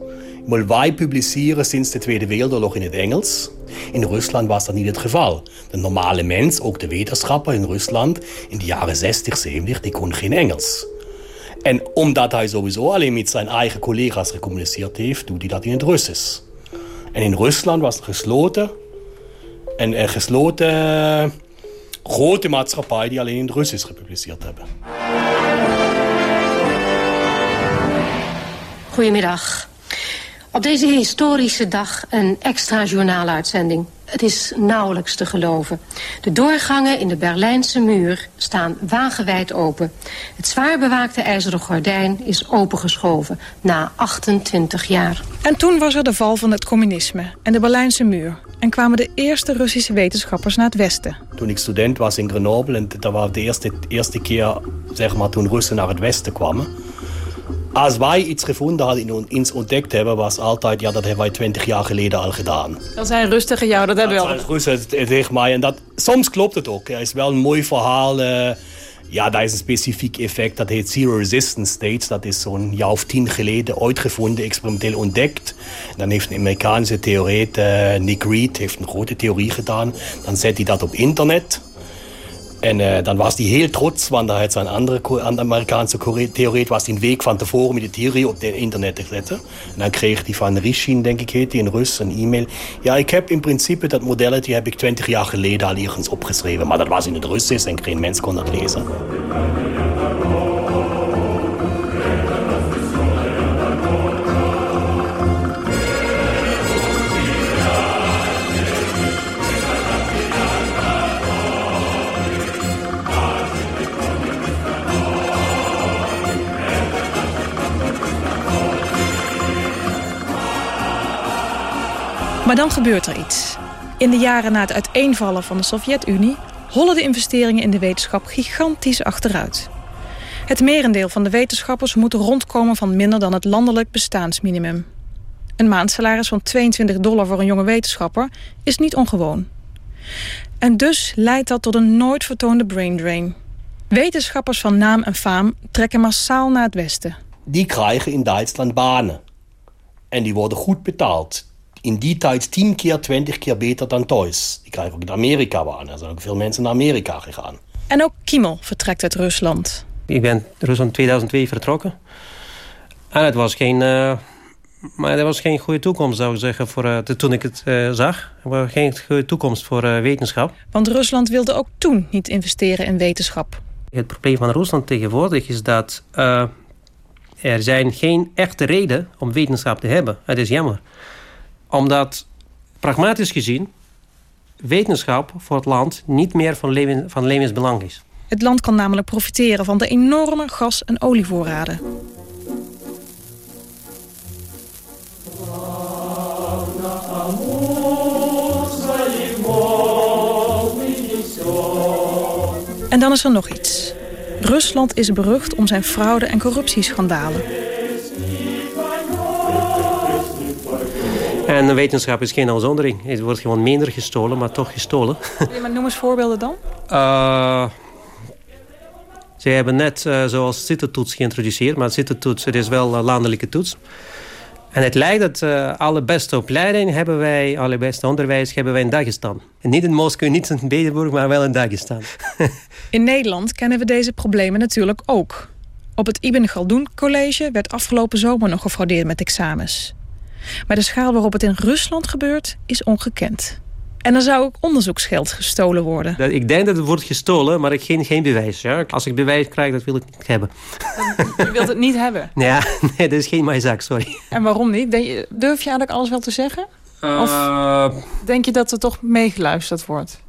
Maar wij publiceren sinds de Tweede Wereldoorlog in het Engels. In Rusland was dat niet het geval. De normale mens, ook de wetenschapper in Rusland, in de jaren 60, 70, die kon geen Engels. En omdat hij sowieso alleen met zijn eigen collega's gecommuniceerd heeft, doet hij dat in het Russisch. En in Rusland was het gesloten. En gesloten grote maatschappij die alleen in het Russisch gepubliceerd hebben. Goedemiddag. Op deze historische dag een extra journaaluitzending. Het is nauwelijks te geloven. De doorgangen in de Berlijnse muur staan wagenwijd open. Het zwaar bewaakte ijzeren gordijn is opengeschoven na 28 jaar. En toen was er de val van het communisme en de Berlijnse muur. En kwamen de eerste Russische wetenschappers naar het westen. Toen ik student was in Grenoble, en dat was de eerste, eerste keer zeg maar, toen Russen naar het westen kwamen als wij iets gevonden hadden en iets ontdekt hebben, was altijd, ja, dat hebben wij twintig jaar geleden al gedaan. Dat zijn rustige jou, dat hebben we al. Dat rustig tegen mij. En dat, soms klopt het ook. Het is wel een mooi verhaal. Uh, ja, daar is een specifiek effect, dat heet Zero Resistance States. Dat is zo'n jaar of tien geleden uitgevonden, experimenteel ontdekt. Dan heeft een Amerikaanse theoreet, uh, Nick Reed, heeft een grote theorie gedaan. Dan zet hij dat op internet. En uh, dan was hij heel trots, want hij had zijn andere Amerikaanse theoreet was den Weg van tevoren met de theorie op het internet te zetten. En dan kreeg hij van Rishin, denk ik hij, in Rus, een e-mail. Ja, ik heb in principe dat modelletje heb ik twintig jaar geleden al ergens opgeschreven. Maar dat was in het Russisch en geen mens kon dat lezen. Maar dan gebeurt er iets. In de jaren na het uiteenvallen van de Sovjet-Unie... hollen de investeringen in de wetenschap gigantisch achteruit. Het merendeel van de wetenschappers moet rondkomen van minder dan het landelijk bestaansminimum. Een maandsalaris van 22 dollar voor een jonge wetenschapper is niet ongewoon. En dus leidt dat tot een nooit vertoonde brain drain. Wetenschappers van naam en faam trekken massaal naar het westen. Die krijgen in Duitsland banen. En die worden goed betaald in die tijd tien keer, twintig keer beter dan thuis. Die krijgen ook in Amerika waren. Er zijn ook veel mensen naar Amerika gegaan. En ook Kimmel vertrekt uit Rusland. Ik ben Rusland 2002 vertrokken. En het was geen... Uh, maar er was geen goede toekomst, zou ik zeggen, voor, uh, toen ik het uh, zag. Er was geen goede toekomst voor wetenschap. Want Rusland wilde ook toen niet investeren in wetenschap. Het probleem van Rusland tegenwoordig is dat... er zijn geen echte reden om wetenschap te hebben. Het is jammer omdat, pragmatisch gezien, wetenschap voor het land niet meer van, leven, van levensbelang is. Het land kan namelijk profiteren van de enorme gas- en olievoorraden. En dan is er nog iets. Rusland is berucht om zijn fraude- en corruptieschandalen. En wetenschap is geen uitzondering. Het wordt gewoon minder gestolen, maar toch gestolen. Ja, maar noem eens voorbeelden dan. Uh, ze hebben net uh, zoals CITO-toets geïntroduceerd. Maar CITO-toets is wel een landelijke toets. En het lijkt dat uh, alle beste opleiding hebben wij, alle beste onderwijs hebben wij in Dagestan. En niet in Moskou, niet in Petersburg, maar wel in Dagestan. in Nederland kennen we deze problemen natuurlijk ook. Op het Ibn Galdoen College werd afgelopen zomer nog gefraudeerd met examens. Maar de schaal waarop het in Rusland gebeurt is ongekend. En dan zou ook onderzoeksgeld gestolen worden. Ik denk dat het wordt gestolen, maar ik geen, geen bewijs. Ja. Als ik bewijs krijg, dat wil ik niet hebben. Je wilt het niet hebben? Ja, nee, dat is geen mijn zaak, sorry. En waarom niet? Durf je eigenlijk alles wel te zeggen? Of Uh, denk je dat er toch meegeluisterd wordt?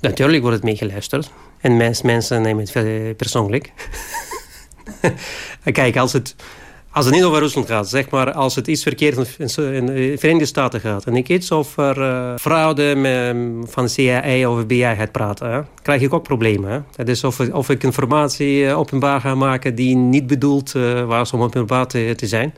natuurlijk wordt het meegeluisterd. En mens, mensen nemen het eh, persoonlijk. Kijk, als het, als het niet over Rusland gaat, zeg maar, als het iets verkeerd in, de Verenigde Staten gaat en ik iets over uh, fraude met, van CIA of BI gaat praten, hè, krijg ik ook problemen. Hè. Dat is of, of ik informatie uh, openbaar ga maken die niet bedoeld uh, was om openbaar te, te zijn.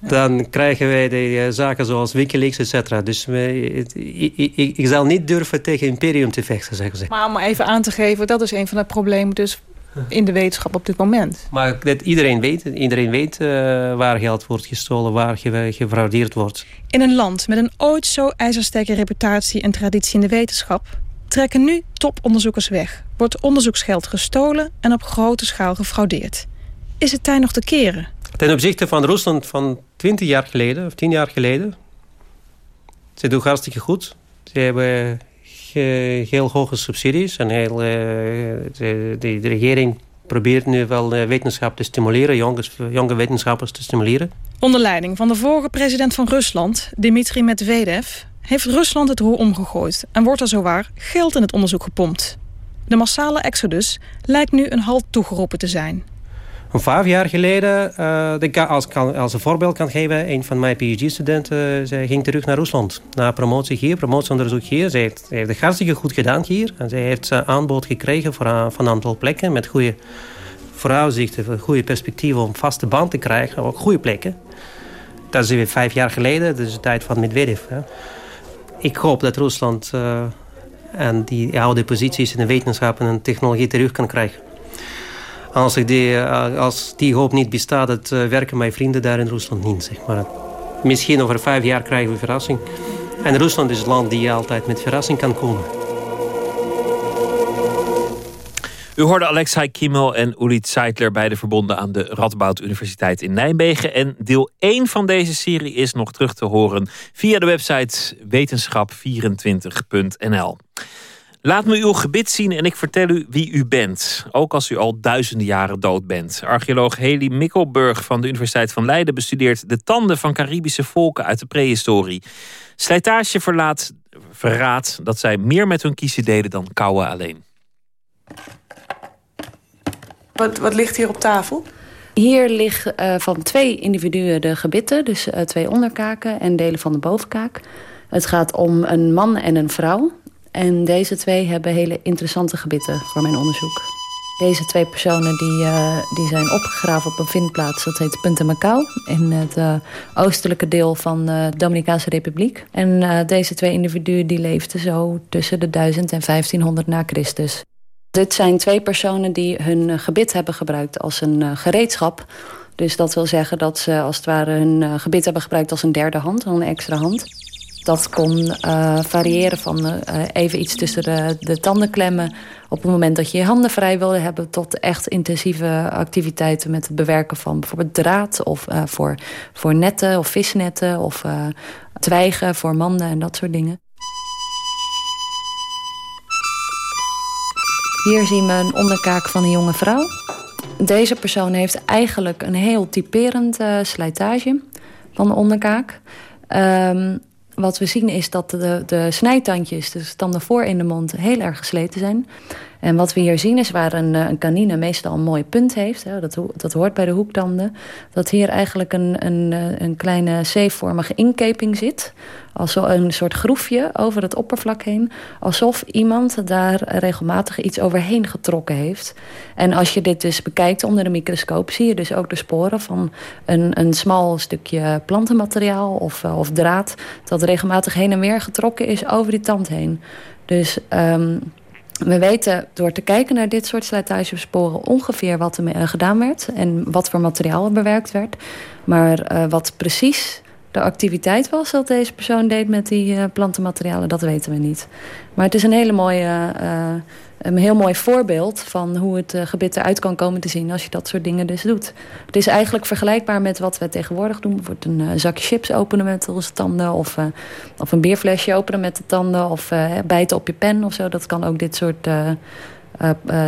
Dan krijgen wij de zaken zoals Wikileaks, et cetera. Dus wij, ik, ik, ik, zal niet durven tegen imperium te vechten, zeggen ze. Maar om even aan te geven, dat is een van de problemen dus in de wetenschap op dit moment. Maar dat iedereen weet, iedereen weet uh, waar geld wordt gestolen, waar ge, gefraudeerd wordt. In een land met een ooit zo ijzersterke reputatie en traditie in de wetenschap... trekken nu toponderzoekers weg, wordt onderzoeksgeld gestolen... en op grote schaal gefraudeerd. Is het tijd nog te keren? Ten opzichte van Rusland van 20 jaar geleden, of 10 jaar geleden... ze doen hartstikke goed. Ze hebben heel hoge subsidies. En heel, de, de, de, regering probeert nu wel wetenschap te stimuleren, jonge, jonge wetenschappers te stimuleren. Onder leiding van de vorige president van Rusland, Dmitri Medvedev... heeft Rusland het roer omgegooid en wordt er zowaar geld in het onderzoek gepompt. De massale exodus lijkt nu een halt toegeroepen te zijn. Vijf jaar geleden, uh, als, als een voorbeeld kan geven... een van mijn PhD-studenten zij ging terug naar Rusland. Na promotie hier, promotieonderzoek hier. Zij heeft, heeft het hartstikke goed gedaan hier. En zij heeft aanbod gekregen voor, van een aantal plekken... met goede vooruitzichten, goede perspectieven om vaste band te krijgen. Ook goede plekken. Dat is weer vijf jaar geleden, dus de tijd van Medvedev. Hè. Ik hoop dat Rusland uh, en die oude posities in de wetenschap en technologie terug kan krijgen. Als, ik die, als die hoop niet bestaat, het werken mijn vrienden daar in Rusland niet. Zeg maar. Misschien over vijf jaar krijgen we verrassing. En Rusland is het land die altijd met verrassing kan komen. U hoorde Alexei Kimmel en Ulit Seidler, beide verbonden aan de Radboud Universiteit in Nijmegen. En deel 1 van deze serie is nog terug te horen via de website wetenschap24.nl. Laat me uw gebit zien en ik vertel u wie u bent. Ook als u al duizenden jaren dood bent. Archeoloog Heli Mikkelburg van de Universiteit van Leiden bestudeert de tanden van Caribische volken uit de prehistorie. Slijtage verlaat, verraadt dat zij meer met hun kiezen deden dan kouwen alleen. Wat, wat ligt hier op tafel? Hier liggen uh, van twee individuen de gebitten, dus uh, twee onderkaken en delen van de bovenkaak. Het gaat om een man en een vrouw. En deze twee hebben hele interessante gebitten voor mijn onderzoek. Deze twee personen die, uh, die zijn opgegraven op een vindplaats. Dat heet Punta Macau in het uh, oostelijke deel van uh, de Dominicaanse Republiek. En deze twee individuen die leefden zo tussen de 1000 en 1500 na Christus. Dit zijn twee personen die hun gebit hebben gebruikt als een gereedschap. Dus dat wil zeggen dat ze als het ware hun gebit hebben gebruikt als een derde hand, een extra hand. Dat kon uh, variëren van uh, even iets tussen de, de tanden klemmen... op het moment dat je je handen vrij wilde hebben... tot echt intensieve activiteiten met het bewerken van bijvoorbeeld draad... of uh, voor, voor netten of visnetten of twijgen voor manden en dat soort dingen. Hier zien we een onderkaak van een jonge vrouw. Deze persoon heeft eigenlijk een heel typerend slijtage van de onderkaak... Um, wat we zien is dat de, de snijtandjes, dus tanden voor in de mond, heel erg gesleten zijn. En wat we hier zien is waar een, een kanine meestal een mooi punt heeft. Hè, dat, dat hoort bij de hoektanden. Dat hier eigenlijk een, een, een kleine C-vormige inkeping zit. Als een soort groefje over het oppervlak heen. Alsof iemand daar regelmatig iets overheen getrokken heeft. En als je dit dus bekijkt onder de microscoop... zie je dus ook de sporen van een, een smal stukje plantenmateriaal of, of draad... dat regelmatig heen en weer getrokken is over die tand heen. Dus... Um, we weten door te kijken naar dit soort slijtagesporen ongeveer wat er gedaan werd en wat voor materiaal er bewerkt werd. Maar uh, wat precies de activiteit was dat deze persoon deed met die uh, plantenmaterialen, dat weten we niet. Maar het is een hele mooie een heel mooi voorbeeld van hoe het gebit eruit kan komen te zien als je dat soort dingen dus doet. Het is eigenlijk vergelijkbaar met wat we tegenwoordig doen. Bijvoorbeeld een zakje chips openen met onze tanden of, of een bierflesje openen met de tanden of bijten op je pen of zo. Dat kan ook dit soort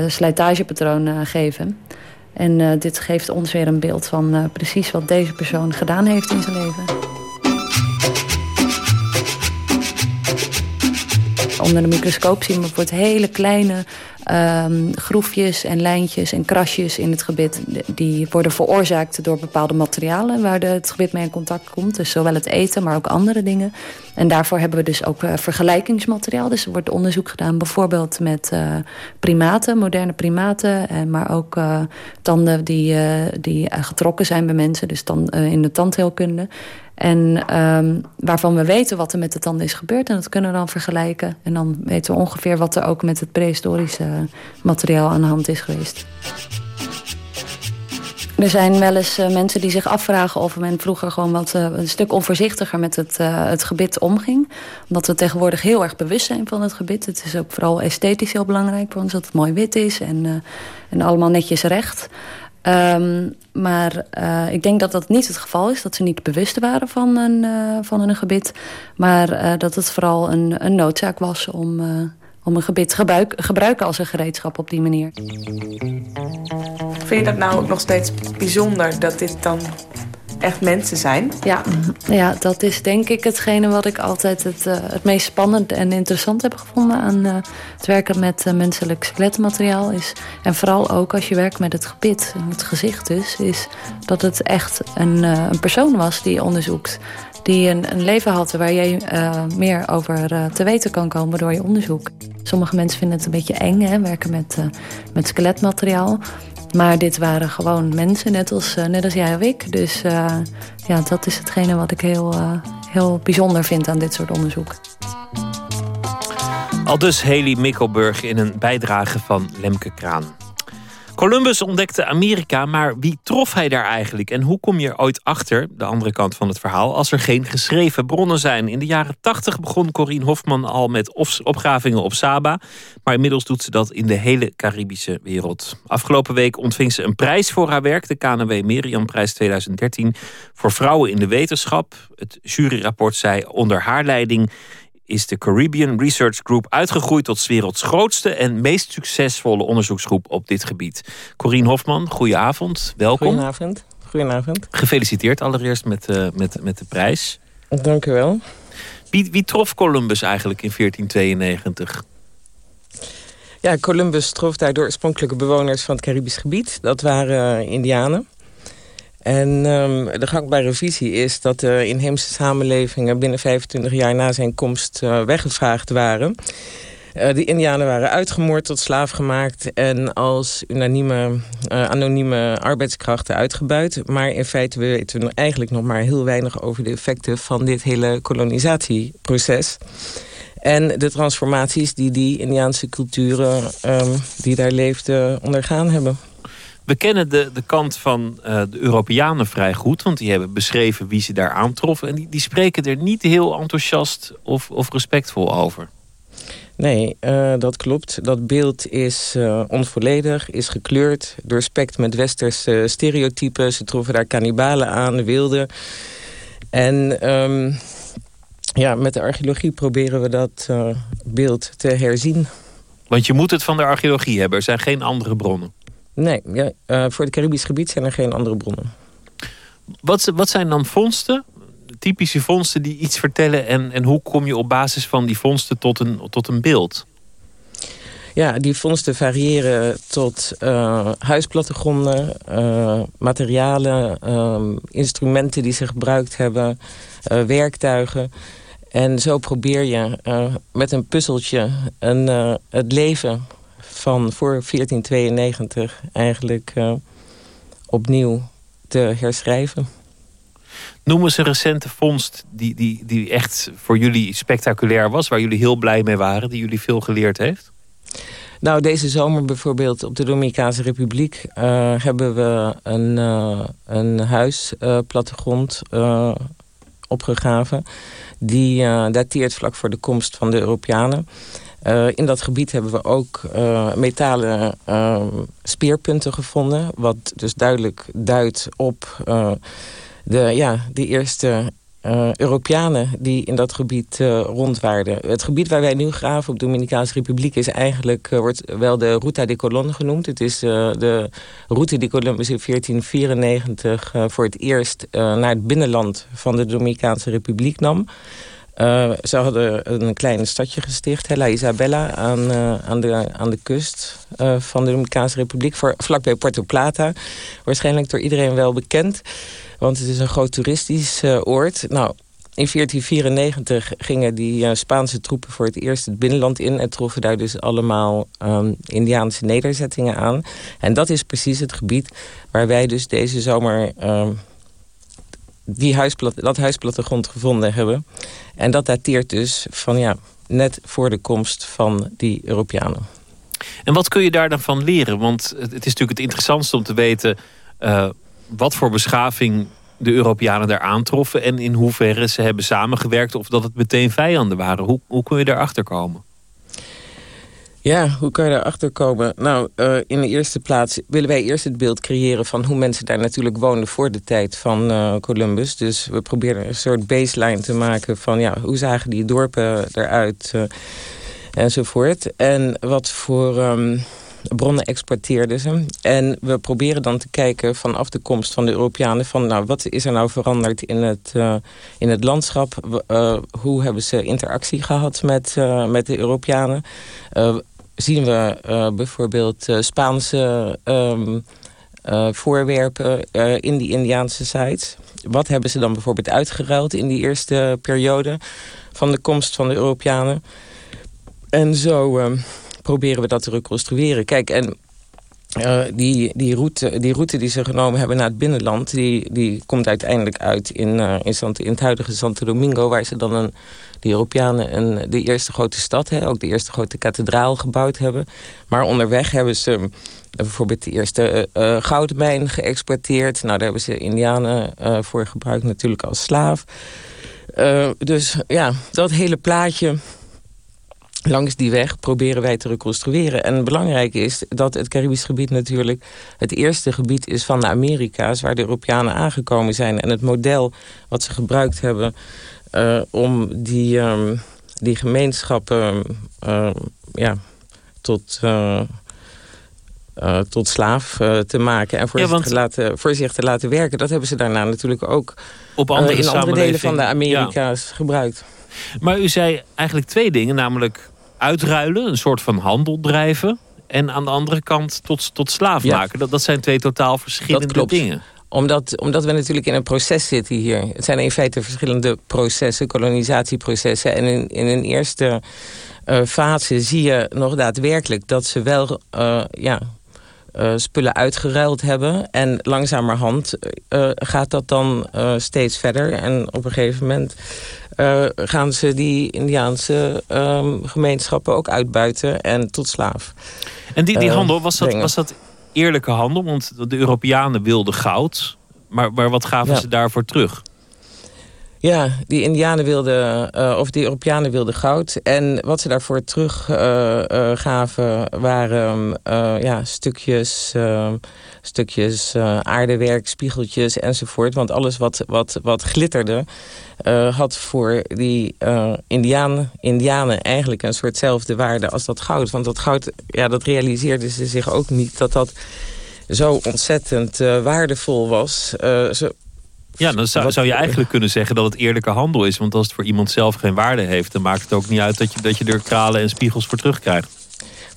slijtagepatroon geven. En dit geeft ons weer een beeld van precies wat deze persoon gedaan heeft in zijn leven. Onder de microscoop zien we bijvoorbeeld hele kleine um, groefjes en lijntjes en krasjes in het gebit. Die worden veroorzaakt door bepaalde materialen waar de, het gebit mee in contact komt. Dus zowel het eten, maar ook andere dingen. En daarvoor hebben we dus ook uh, vergelijkingsmateriaal. Dus er wordt onderzoek gedaan bijvoorbeeld met uh, primaten, moderne primaten. Uh, maar ook tanden die, die getrokken zijn bij mensen. Dus dan in de tandheelkunde. En um, waarvan we weten wat er met de tanden is gebeurd. En dat kunnen we dan vergelijken. En dan weten we ongeveer wat er ook met het prehistorische materiaal aan de hand is geweest. Er zijn wel eens uh, mensen die zich afvragen of men vroeger gewoon wat uh, een stuk onvoorzichtiger met het, uh, het gebit omging. Omdat we tegenwoordig heel erg bewust zijn van het gebit. Het is ook vooral esthetisch heel belangrijk voor ons dat het mooi wit is en, en allemaal netjes recht. Um, maar uh, ik denk dat dat niet het geval is. Dat ze niet bewust waren van een, uh, van een gebit. Maar uh, dat het vooral een, een noodzaak was om, om een gebit gebruik, gebruiken als een gereedschap op die manier. Vind je dat nou ook nog steeds bijzonder dat dit dan echt mensen zijn. Ja, ja, dat is denk ik hetgene wat ik altijd het, uh, het meest spannend en interessant heb gevonden aan uh, het werken met uh, menselijk skeletmateriaal. Is, en vooral ook als je werkt met het gebit het gezicht dus, is dat het echt een, een persoon was die je onderzoekt. Die een, een leven had waar jij meer over te weten kan komen door je onderzoek. Sommige mensen vinden het een beetje eng, hè, werken met, met skeletmateriaal. Maar dit waren gewoon mensen, net als, uh, net als jij of ik. Dus uh, ja, dat is hetgene wat ik heel, uh, heel bijzonder vind aan dit soort onderzoek. Al dus Haley Mikkelburg in een bijdrage van Lemke Kraan. Columbus ontdekte Amerika, maar wie trof hij daar eigenlijk? En hoe kom je ooit achter, de andere kant van het verhaal, als er geen geschreven bronnen zijn? In de jaren 80 begon Corine Hofman al met opgravingen op Saba. Maar inmiddels doet ze dat in de hele Caribische wereld. Afgelopen week ontving ze een prijs voor haar werk, de KNW Merian-prijs 2013, voor vrouwen in de wetenschap. Het juryrapport zei onder haar leiding is de Caribbean Research Group uitgegroeid tot 's werelds grootste en meest succesvolle onderzoeksgroep op dit gebied. Corine Hofman, goedenavond, welkom. Goedenavond. Goedenavond. Gefeliciteerd allereerst met, uh, met, met de prijs. Dank u wel. Wie, wie trof Columbus eigenlijk in 1492? Ja, Columbus trof daar de oorspronkelijke bewoners van het Caribisch gebied. Dat waren uh, Indianen. En um, de gangbare visie is dat de inheemse samenlevingen... binnen 25 jaar na zijn komst uh, weggevaagd waren. Uh, de indianen waren uitgemoord tot slaaf gemaakt... en als unanieme, uh, anonieme arbeidskrachten uitgebuit. Maar in feite weten we eigenlijk nog maar heel weinig... over de effecten van dit hele kolonisatieproces... En de transformaties die die Indiaanse culturen um, die daar leefden ondergaan hebben. We kennen de, de kant van uh, de Europeanen vrij goed. Want die hebben beschreven wie ze daar aantroffen. En die, die spreken er niet heel enthousiast of, of respectvol over. Nee, uh, dat klopt. Dat beeld is uh, onvolledig, is gekleurd, doorspekt met westerse stereotypen. Ze troffen daar kannibalen aan, wilden. En um, ja, met de archeologie proberen we dat uh, beeld te herzien. Want je moet het van de archeologie hebben, er zijn geen andere bronnen. Nee, ja, uh, voor het Caribisch gebied zijn er geen andere bronnen. Wat, wat zijn dan vondsten, typische vondsten die iets vertellen... En, en hoe kom je op basis van die vondsten tot een, tot een beeld? Ja, die vondsten variëren tot uh, huisplattegronden, uh, materialen, uh, instrumenten die ze gebruikt hebben, werktuigen. En zo probeer je met een puzzeltje een, het leven van voor 1492 eigenlijk uh, opnieuw te herschrijven. Noem eens een recente vondst die, die, die echt voor jullie spectaculair was... waar jullie heel blij mee waren, die jullie veel geleerd heeft? Nou, deze zomer bijvoorbeeld op de Dominicaanse Republiek... Uh, hebben we een, uh, een huisplattegrond opgegraven... die dateert vlak voor de komst van de Europeanen... in dat gebied hebben we ook metalen speerpunten gevonden. Wat dus duidelijk duidt op de, ja, de eerste Europeanen die in dat gebied rondwaarden. Het gebied waar wij nu graven op de Dominicaanse Republiek... is eigenlijk, wordt wel de Ruta de Colón genoemd. Het is de route die Columbus in 1494 voor het eerst... naar het binnenland van de Dominicaanse Republiek nam. Ze hadden een klein stadje gesticht, La Isabella, aan, aan, de, aan de kust van de Dominicaanse Republiek... Vlakbij Puerto Plata. Waarschijnlijk door iedereen wel bekend... Want het is een groot toeristisch uh, oord. Nou, in 1494 gingen die uh, Spaanse troepen voor het eerst het binnenland in... en troffen daar dus allemaal um, Indiaanse nederzettingen aan. En dat is precies het gebied waar wij dus deze zomer... Um, die huisplat, dat huisplattegrond gevonden hebben. En dat dateert dus van ja, net voor de komst van die Europeanen. En wat kun je daar dan van leren? Want het is natuurlijk het interessantste om te weten... Uh, wat voor beschaving de Europeanen daar aantroffen... en in hoeverre ze hebben samengewerkt of dat het meteen vijanden waren. Hoe, hoe kun je daarachter komen? Ja, hoe kan je daarachter komen? Nou, uh, in de eerste plaats willen wij eerst het beeld creëren... van hoe mensen daar natuurlijk woonden voor de tijd van uh, Columbus. Dus we proberen een soort baseline te maken van... ja, hoe zagen die dorpen eruit uh, enzovoort. En wat voor... Um, bronnen exporteerden ze. En we proberen dan te kijken vanaf de komst van de Europeanen... van nou, wat is er nou veranderd in het, in het landschap? Hoe hebben ze interactie gehad met, met de Europeanen? Zien we bijvoorbeeld Spaanse um, voorwerpen in die Indiaanse sites? Wat hebben ze dan bijvoorbeeld uitgeruild in die eerste periode... van de komst van de Europeanen? En zo proberen we dat te reconstrueren. Kijk, en uh, die, die, route, die route die ze genomen hebben naar het binnenland... die, die komt uiteindelijk uit in, uh, in, in het huidige Santo Domingo... waar ze dan een, de Europeanen een, de eerste grote stad... Hè, ook de eerste grote kathedraal gebouwd hebben. Maar onderweg hebben ze uh, bijvoorbeeld de eerste goudmijn geëxporteerd. Nou, daar hebben ze indianen voor gebruikt natuurlijk als slaaf. dus ja, dat hele plaatje langs die weg proberen wij te reconstrueren. En belangrijk is dat het Caribisch gebied natuurlijk... het eerste gebied is van de Amerika's... waar de Europeanen aangekomen zijn. En het model wat ze gebruikt hebben... Uh, om die, um, die gemeenschappen uh, ja, tot... Uh, uh, tot slaaf uh, te maken en voor, ja, zich te laten, voor zich te laten werken. Dat hebben ze daarna natuurlijk ook op andere in andere delen van de Amerika's ja. gebruikt. Maar u zei eigenlijk twee dingen, namelijk uitruilen, een soort van handel drijven... en aan de andere kant tot, tot slaaf ja. maken. Dat, dat zijn twee totaal verschillende dingen omdat, omdat we natuurlijk in een proces zitten hier. Het zijn in feite verschillende processen, kolonisatieprocessen. En in, in een eerste uh, fase zie je nog daadwerkelijk dat ze wel uh, ja, uh, spullen uitgeruild hebben. En langzamerhand gaat dat dan steeds verder. En op een gegeven moment uh, gaan ze die Indiaanse um, gemeenschappen ook uitbuiten en tot slaaf. En die, die handel, was dat, was dat eerlijke handel? Want de Europeanen wilden goud. Maar, maar wat gaven ja. ze daarvoor terug? Ja, die Indianen wilden, uh, of die Europeanen wilden goud. En wat ze daarvoor teruggaven uh, gaven waren ja, stukjes, stukjes aardewerk, spiegeltjes enzovoort. Want alles wat, wat, wat glitterde had voor die Indianen, Indianen eigenlijk een soortzelfde waarde als dat goud. Want dat goud, ja, dat realiseerden ze zich ook niet dat dat zo ontzettend waardevol was. ze, ja, dan zou, zou, je eigenlijk kunnen zeggen dat het eerlijke handel is. Want als het voor iemand zelf geen waarde heeft... dan maakt het ook niet uit dat je, dat je er kralen en spiegels voor terugkrijgt.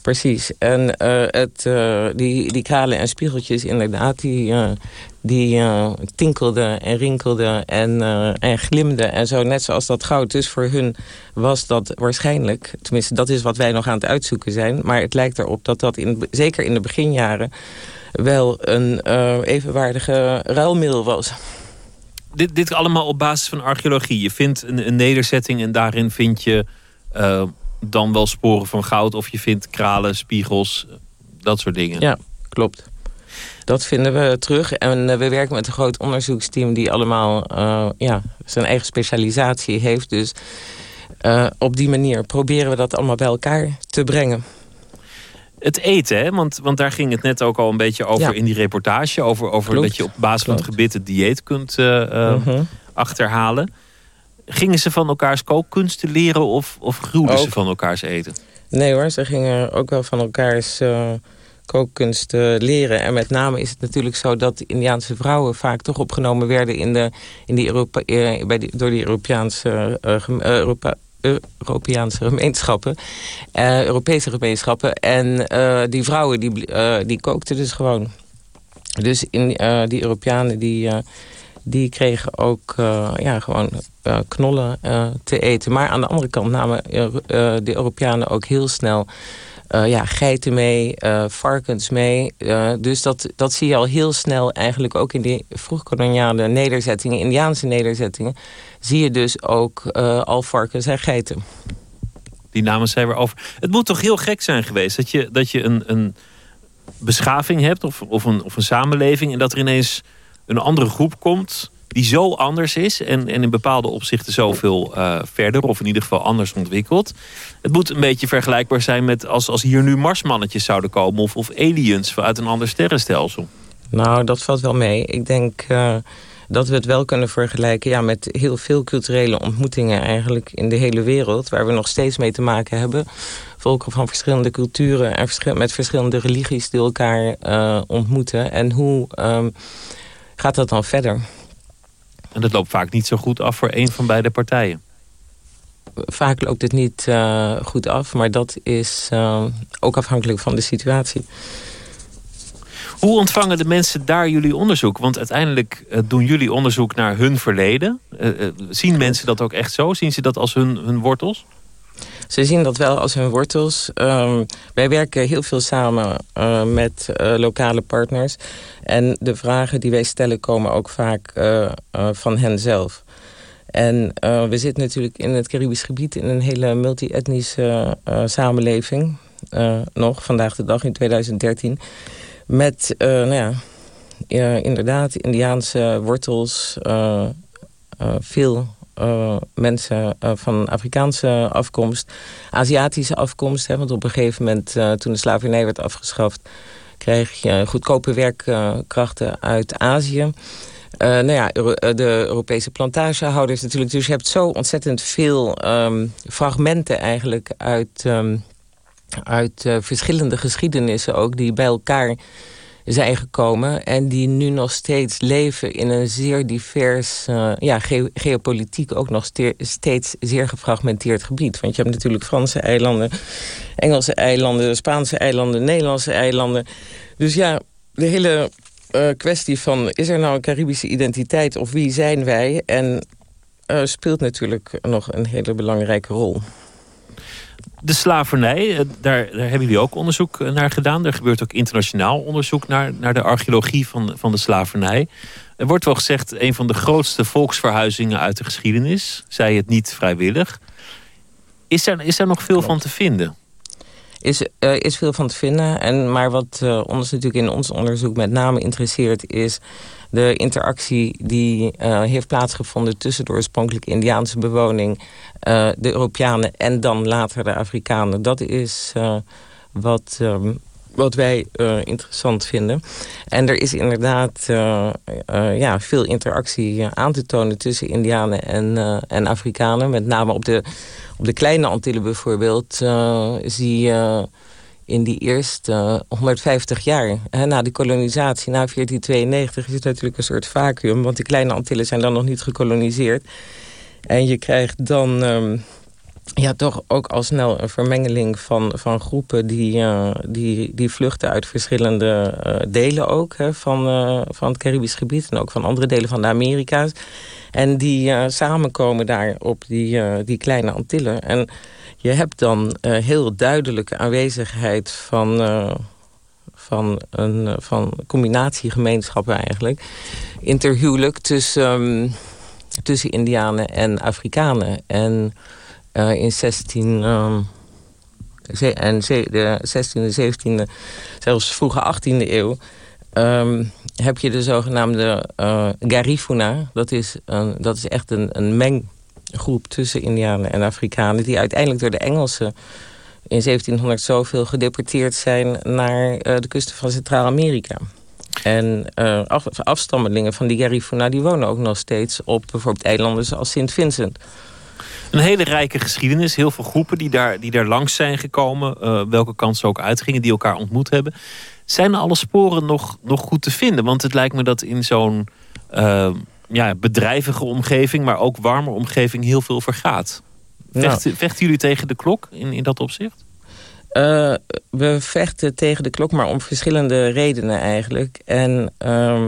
Precies. En uh, het, uh, die, die kralen en spiegeltjes inderdaad... die, uh, die tinkelden en rinkelden en, en glimden en zo. Net zoals dat goud. Dus voor hun was dat waarschijnlijk... tenminste, dat is wat wij nog aan het uitzoeken zijn... maar het lijkt erop dat dat in, zeker in de beginjaren... wel een evenwaardige ruilmiddel was dit, dit allemaal op basis van archeologie. Je vindt een, een nederzetting en daarin vind je uh, dan wel sporen van goud. Of je vindt kralen, spiegels, dat soort dingen. Ja, klopt. Dat vinden we terug. En uh, we werken met een groot onderzoeksteam die allemaal uh, ja, zijn eigen specialisatie heeft. Dus op die manier proberen we dat allemaal bij elkaar te brengen. Het eten, hè? Want, want daar ging het net ook al een beetje over Ja. in die reportage. Over, over Klopt. dat je op basis van het gebit het dieet kunt eh, eh, Mhm. achterhalen. Gingen ze van elkaars kookkunsten leren of, of gruwden ze van elkaars eten? Nee hoor, ze gingen ook wel van elkaars eh, kookkunst leren. En met name is het natuurlijk zo dat Indiaanse vrouwen vaak toch opgenomen werden in de, in die Europa, bij die, door die Europeaanse, Europa, Europeaanse gemeenschappen, eh, Europese gemeenschappen. En eh, die vrouwen die, eh, die kookten dus gewoon. Dus in, die Europeanen die, die kregen ook ja, gewoon knollen te eten. Maar aan de andere kant namen de Europeanen ook heel snel ja, geiten mee, varkens mee. Dus dat, dat zie je al heel snel eigenlijk ook in die vroegkoloniale nederzettingen, Indiaanse nederzettingen, zie je dus ook eh, al varkens en geiten. Die namen zij weer over. Het moet toch heel gek zijn geweest dat je, dat je een, een beschaving hebt of, of, een, of een samenleving en dat er ineens een andere groep komt die zo anders is en, en in bepaalde opzichten zoveel eh, verder of in ieder geval anders ontwikkeld. Het moet een beetje vergelijkbaar zijn met als, als hier nu marsmannetjes zouden komen of, of aliens vanuit een ander sterrenstelsel. Nou, dat valt wel mee. Ik denk eh, dat we het wel kunnen vergelijken ja, met heel veel culturele ontmoetingen eigenlijk in de hele wereld. Waar we nog steeds mee te maken hebben. Volken van verschillende culturen en verschil- met verschillende religies die elkaar eh, ontmoeten. En hoe ehm, gaat dat dan verder? En dat loopt vaak niet zo goed af voor een van beide partijen. Vaak loopt het niet eh, goed af, maar dat is eh, ook afhankelijk van de situatie. Hoe ontvangen de mensen daar jullie onderzoek? Want uiteindelijk eh, doen jullie onderzoek naar hun verleden. Eh, eh, zien mensen dat ook echt zo? Zien ze dat als hun, hun wortels? Ze zien dat wel als hun wortels. Ehm, wij werken heel veel samen met lokale partners. En de vragen die wij stellen komen ook vaak van hen zelf. En we zitten natuurlijk in het Caribisch gebied in een hele multi-etnische samenleving. nog, vandaag de dag in 2013. Met, eh, nou ja, inderdaad, Indiaanse wortels. eh, eh, veel mensen van Afrikaanse afkomst. Aziatische afkomst. Hè, want op een gegeven moment, toen de slavernij werd afgeschaft... kreeg je goedkope werkkrachten uit Azië. Nou ja, de Europese plantagehouders natuurlijk. Dus je hebt zo ontzettend veel ehm, fragmenten eigenlijk uit, ehm, uit eh, verschillende geschiedenissen ook... die bij elkaar zijn gekomen en die nu nog steeds leven in een zeer divers, eh, ja, ge- geopolitiek ook nog ste- steeds zeer gefragmenteerd gebied. Want je hebt natuurlijk Franse eilanden, Engelse eilanden, Spaanse eilanden, Nederlandse eilanden. Dus ja, de hele eh, kwestie van is er nou een Caribische identiteit of wie zijn wij? En speelt natuurlijk nog een hele belangrijke rol. De slavernij, eh, daar, daar hebben jullie ook onderzoek eh, naar gedaan. Er gebeurt ook internationaal onderzoek naar, naar de archeologie van, van de slavernij. Er wordt wel gezegd een van de grootste volksverhuizingen uit de geschiedenis. Zij het niet vrijwillig. Is er, is er nog veel van te vinden? is, eh, is veel van te vinden. En, maar wat ons natuurlijk in ons onderzoek met name interesseert... is de interactie die eh, heeft plaatsgevonden... tussen de oorspronkelijke Indiaanse bewoning... eh, de Europeanen en dan later de Afrikanen. Dat is eh, wat... ehm, wat wij interessant vinden. En er is inderdaad ja, veel interactie aan te tonen tussen Indianen en, en Afrikanen. Met name op de, op de kleine Antillen bijvoorbeeld zie je in die eerste 150 jaar na de kolonisatie, na 1492, is het natuurlijk een soort vacuüm. Want die kleine Antillen zijn dan nog niet gekoloniseerd. En je krijgt dan ehm, ja, toch ook al snel een vermengeling van, van groepen die, eh, die, die vluchten uit verschillende eh, delen ook hè, van, eh, van het Caribisch gebied en ook van andere delen van de Amerika's. En die samenkomen daar op die, die kleine Antillen. En je hebt dan eh, heel duidelijke aanwezigheid van, eh, van een eh, van combinatiegemeenschappen eigenlijk. Interhuwelijk tussen, ehm, tussen Indianen en Afrikanen. En in 16... ehm, en de 16e, 17e, zelfs vroege 18e eeuw... ehm, heb je de zogenaamde garifuna. Dat is, dat is echt een, een meng groep tussen Indianen en Afrikanen... die uiteindelijk door de Engelsen in 1700 zoveel gedeporteerd zijn... naar uh, de kusten van Centraal-Amerika. En af, afstammelingen van die Garifuna die wonen ook nog steeds op bijvoorbeeld eilanden zoals Sint Vincent. Een hele rijke geschiedenis. Heel veel groepen die daar, die daar langs zijn gekomen. Uh, welke kant ze ook uitgingen, die elkaar ontmoet hebben. Zijn alle sporen nog, nog goed te vinden? Want het lijkt me dat in zo'n ja, bedrijvige omgeving... maar ook warme omgeving heel veel vergaat. Vechten, vechten jullie tegen de klok in, in dat opzicht? Uh, we vechten tegen de klok, maar om verschillende redenen eigenlijk. En uh,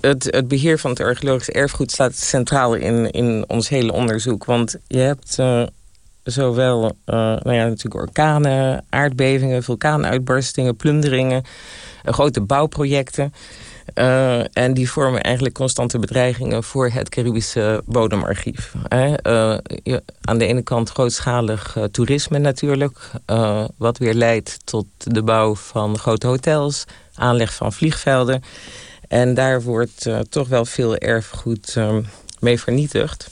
het, het, beheer van het archeologisch erfgoed staat centraal in, in ons hele onderzoek. Want je hebt uh, zowel nou ja, natuurlijk orkanen, aardbevingen, vulkaanuitbarstingen, plunderingen, grote bouwprojecten. Uh, en die vormen eigenlijk constante bedreigingen voor het Caribische bodemarchief. Je, aan de ene kant grootschalig uh, toerisme natuurlijk. wat weer leidt tot de bouw van grote hotels. Aanleg van vliegvelden. En daar wordt toch wel veel erfgoed mee vernietigd.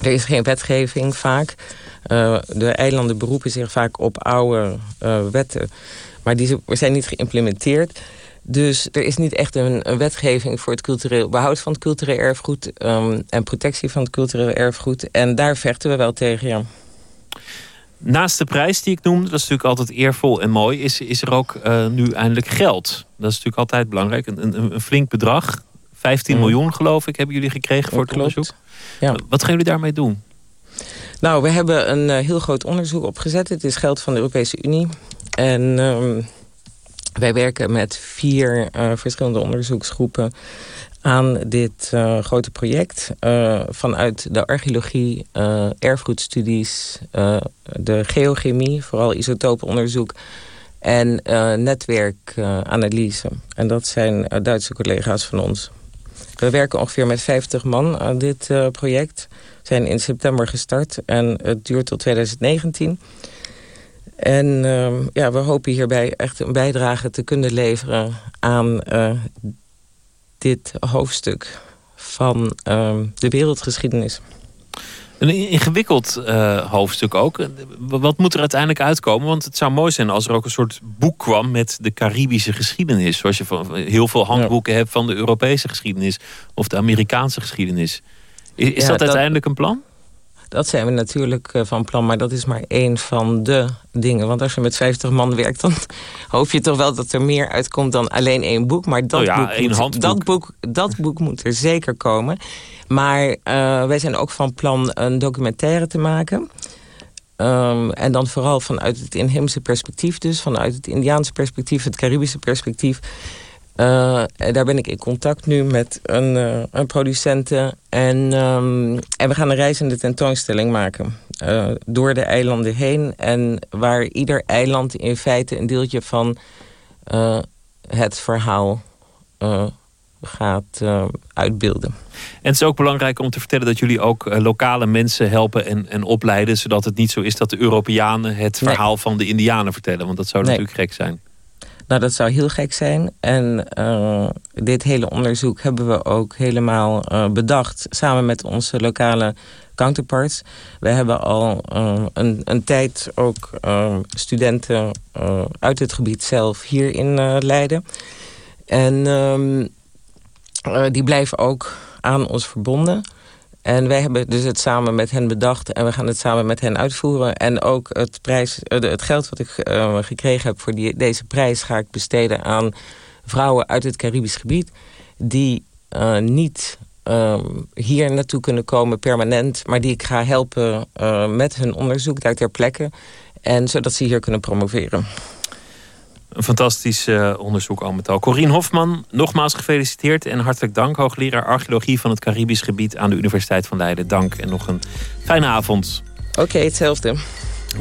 Er is geen wetgeving vaak. de eilanden beroepen zich vaak op oude wetten. Maar die zijn niet geïmplementeerd. Dus er is niet echt een, een, wetgeving voor het cultureel behoud van het cultureel erfgoed... Um, en protectie van het cultureel erfgoed. En daar vechten we wel tegen, ja. Naast de prijs die ik noemde, dat is natuurlijk altijd eervol en mooi... is, is er ook uh, nu eindelijk geld. Dat is natuurlijk altijd belangrijk. Een, een, een flink bedrag. 15 mm. miljoen, geloof ik, hebben jullie gekregen voor het klopt. onderzoek. Ja. Wat gaan jullie daarmee doen? Nou, we hebben een uh, heel groot onderzoek opgezet. Het is geld van de Europese Unie. En... Um, wij werken met vier uh, verschillende onderzoeksgroepen aan dit uh, grote project. Uh, vanuit de archeologie, erfgoedstudies, de geochemie, vooral isotopenonderzoek en netwerkanalyse. en dat zijn Duitse collega's van ons. We werken ongeveer met 50 man aan dit project. We zijn in september gestart en het duurt tot 2019. En uh, ja, we hopen hierbij echt een bijdrage te kunnen leveren aan uh, dit hoofdstuk van uh, de wereldgeschiedenis. Een ingewikkeld uh, hoofdstuk ook. Wat moet er uiteindelijk uitkomen? Want het zou mooi zijn als er ook een soort boek kwam met de Caribische geschiedenis. Zoals je van heel veel handboeken ja. hebt van de Europese geschiedenis of de Amerikaanse geschiedenis. Is, is ja, dat uiteindelijk dat... een plan? Dat zijn we natuurlijk uh, van plan, maar dat is maar één van de dingen. Want als je met 50 man werkt, dan hoop je toch wel dat er meer uitkomt dan alleen één boek. Maar dat, oh ja, boek, moet, dat, boek, dat boek moet er zeker komen. Maar uh, wij zijn ook van plan een documentaire te maken. Um, en dan vooral vanuit het inheemse perspectief dus. Vanuit het Indiaanse perspectief, het Caribische perspectief. Uh, daar ben ik in contact nu met een, uh, een producenten. En, um, en we gaan een reizende tentoonstelling maken. Uh, door de eilanden heen. En waar ieder eiland in feite een deeltje van het verhaal gaat uitbeelden. En het is ook belangrijk om te vertellen dat jullie ook lokale mensen helpen en, en opleiden. Zodat het niet zo is dat de Europeanen het verhaal nee. van de Indianen vertellen. Want dat zou nee. natuurlijk gek zijn. Nou, dat zou heel gek zijn. En uh, dit hele onderzoek hebben we ook helemaal uh, bedacht... samen met onze lokale counterparts. We hebben al uh, een, een, tijd ook studenten uit het gebied zelf hier in Leiden. En ehm, die blijven ook aan ons verbonden... En wij hebben dus het samen met hen bedacht en we gaan het samen met hen uitvoeren. En ook het, prijs, het geld wat ik uh, gekregen heb voor die, deze prijs ga ik besteden aan vrouwen uit het Caribisch gebied. Die uh, niet uh, hier naartoe kunnen komen permanent, maar die ik ga helpen met hun onderzoek daar ter plekke. En zodat ze hier kunnen promoveren. Een fantastisch uh, onderzoek al met al. Corien Hofman, nogmaals gefeliciteerd en hartelijk dank. Hoogleraar Archeologie van het Caribisch Gebied aan de Universiteit van Leiden. Dank en nog een fijne avond. Oké, okay, hetzelfde.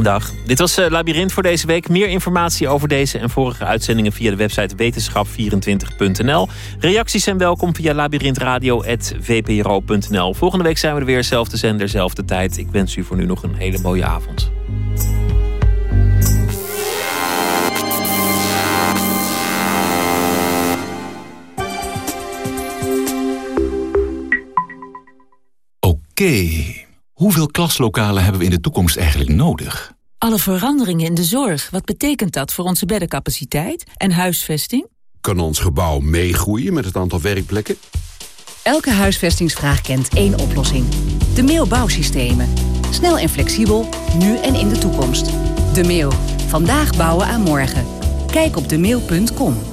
Dag. Dit was uh, Labyrinth voor deze week. Meer informatie over deze en vorige uitzendingen via de website wetenschap24.nl. Reacties zijn welkom via labyrinthradio.vpro.nl. Volgende week zijn we er weer, zelfde zender, zelfde tijd. Ik wens u voor nu nog een hele mooie avond. Oké. Hoeveel klaslokalen hebben we in de toekomst eigenlijk nodig? Alle veranderingen in de zorg, wat betekent dat voor onze beddencapaciteit en huisvesting? Kan ons gebouw meegroeien met het aantal werkplekken? Elke huisvestingsvraag kent één oplossing. De Meo Bouwsystemen. Snel en flexibel, nu en in de toekomst. De Meo. Vandaag bouwen aan morgen. Kijk op demeel.com.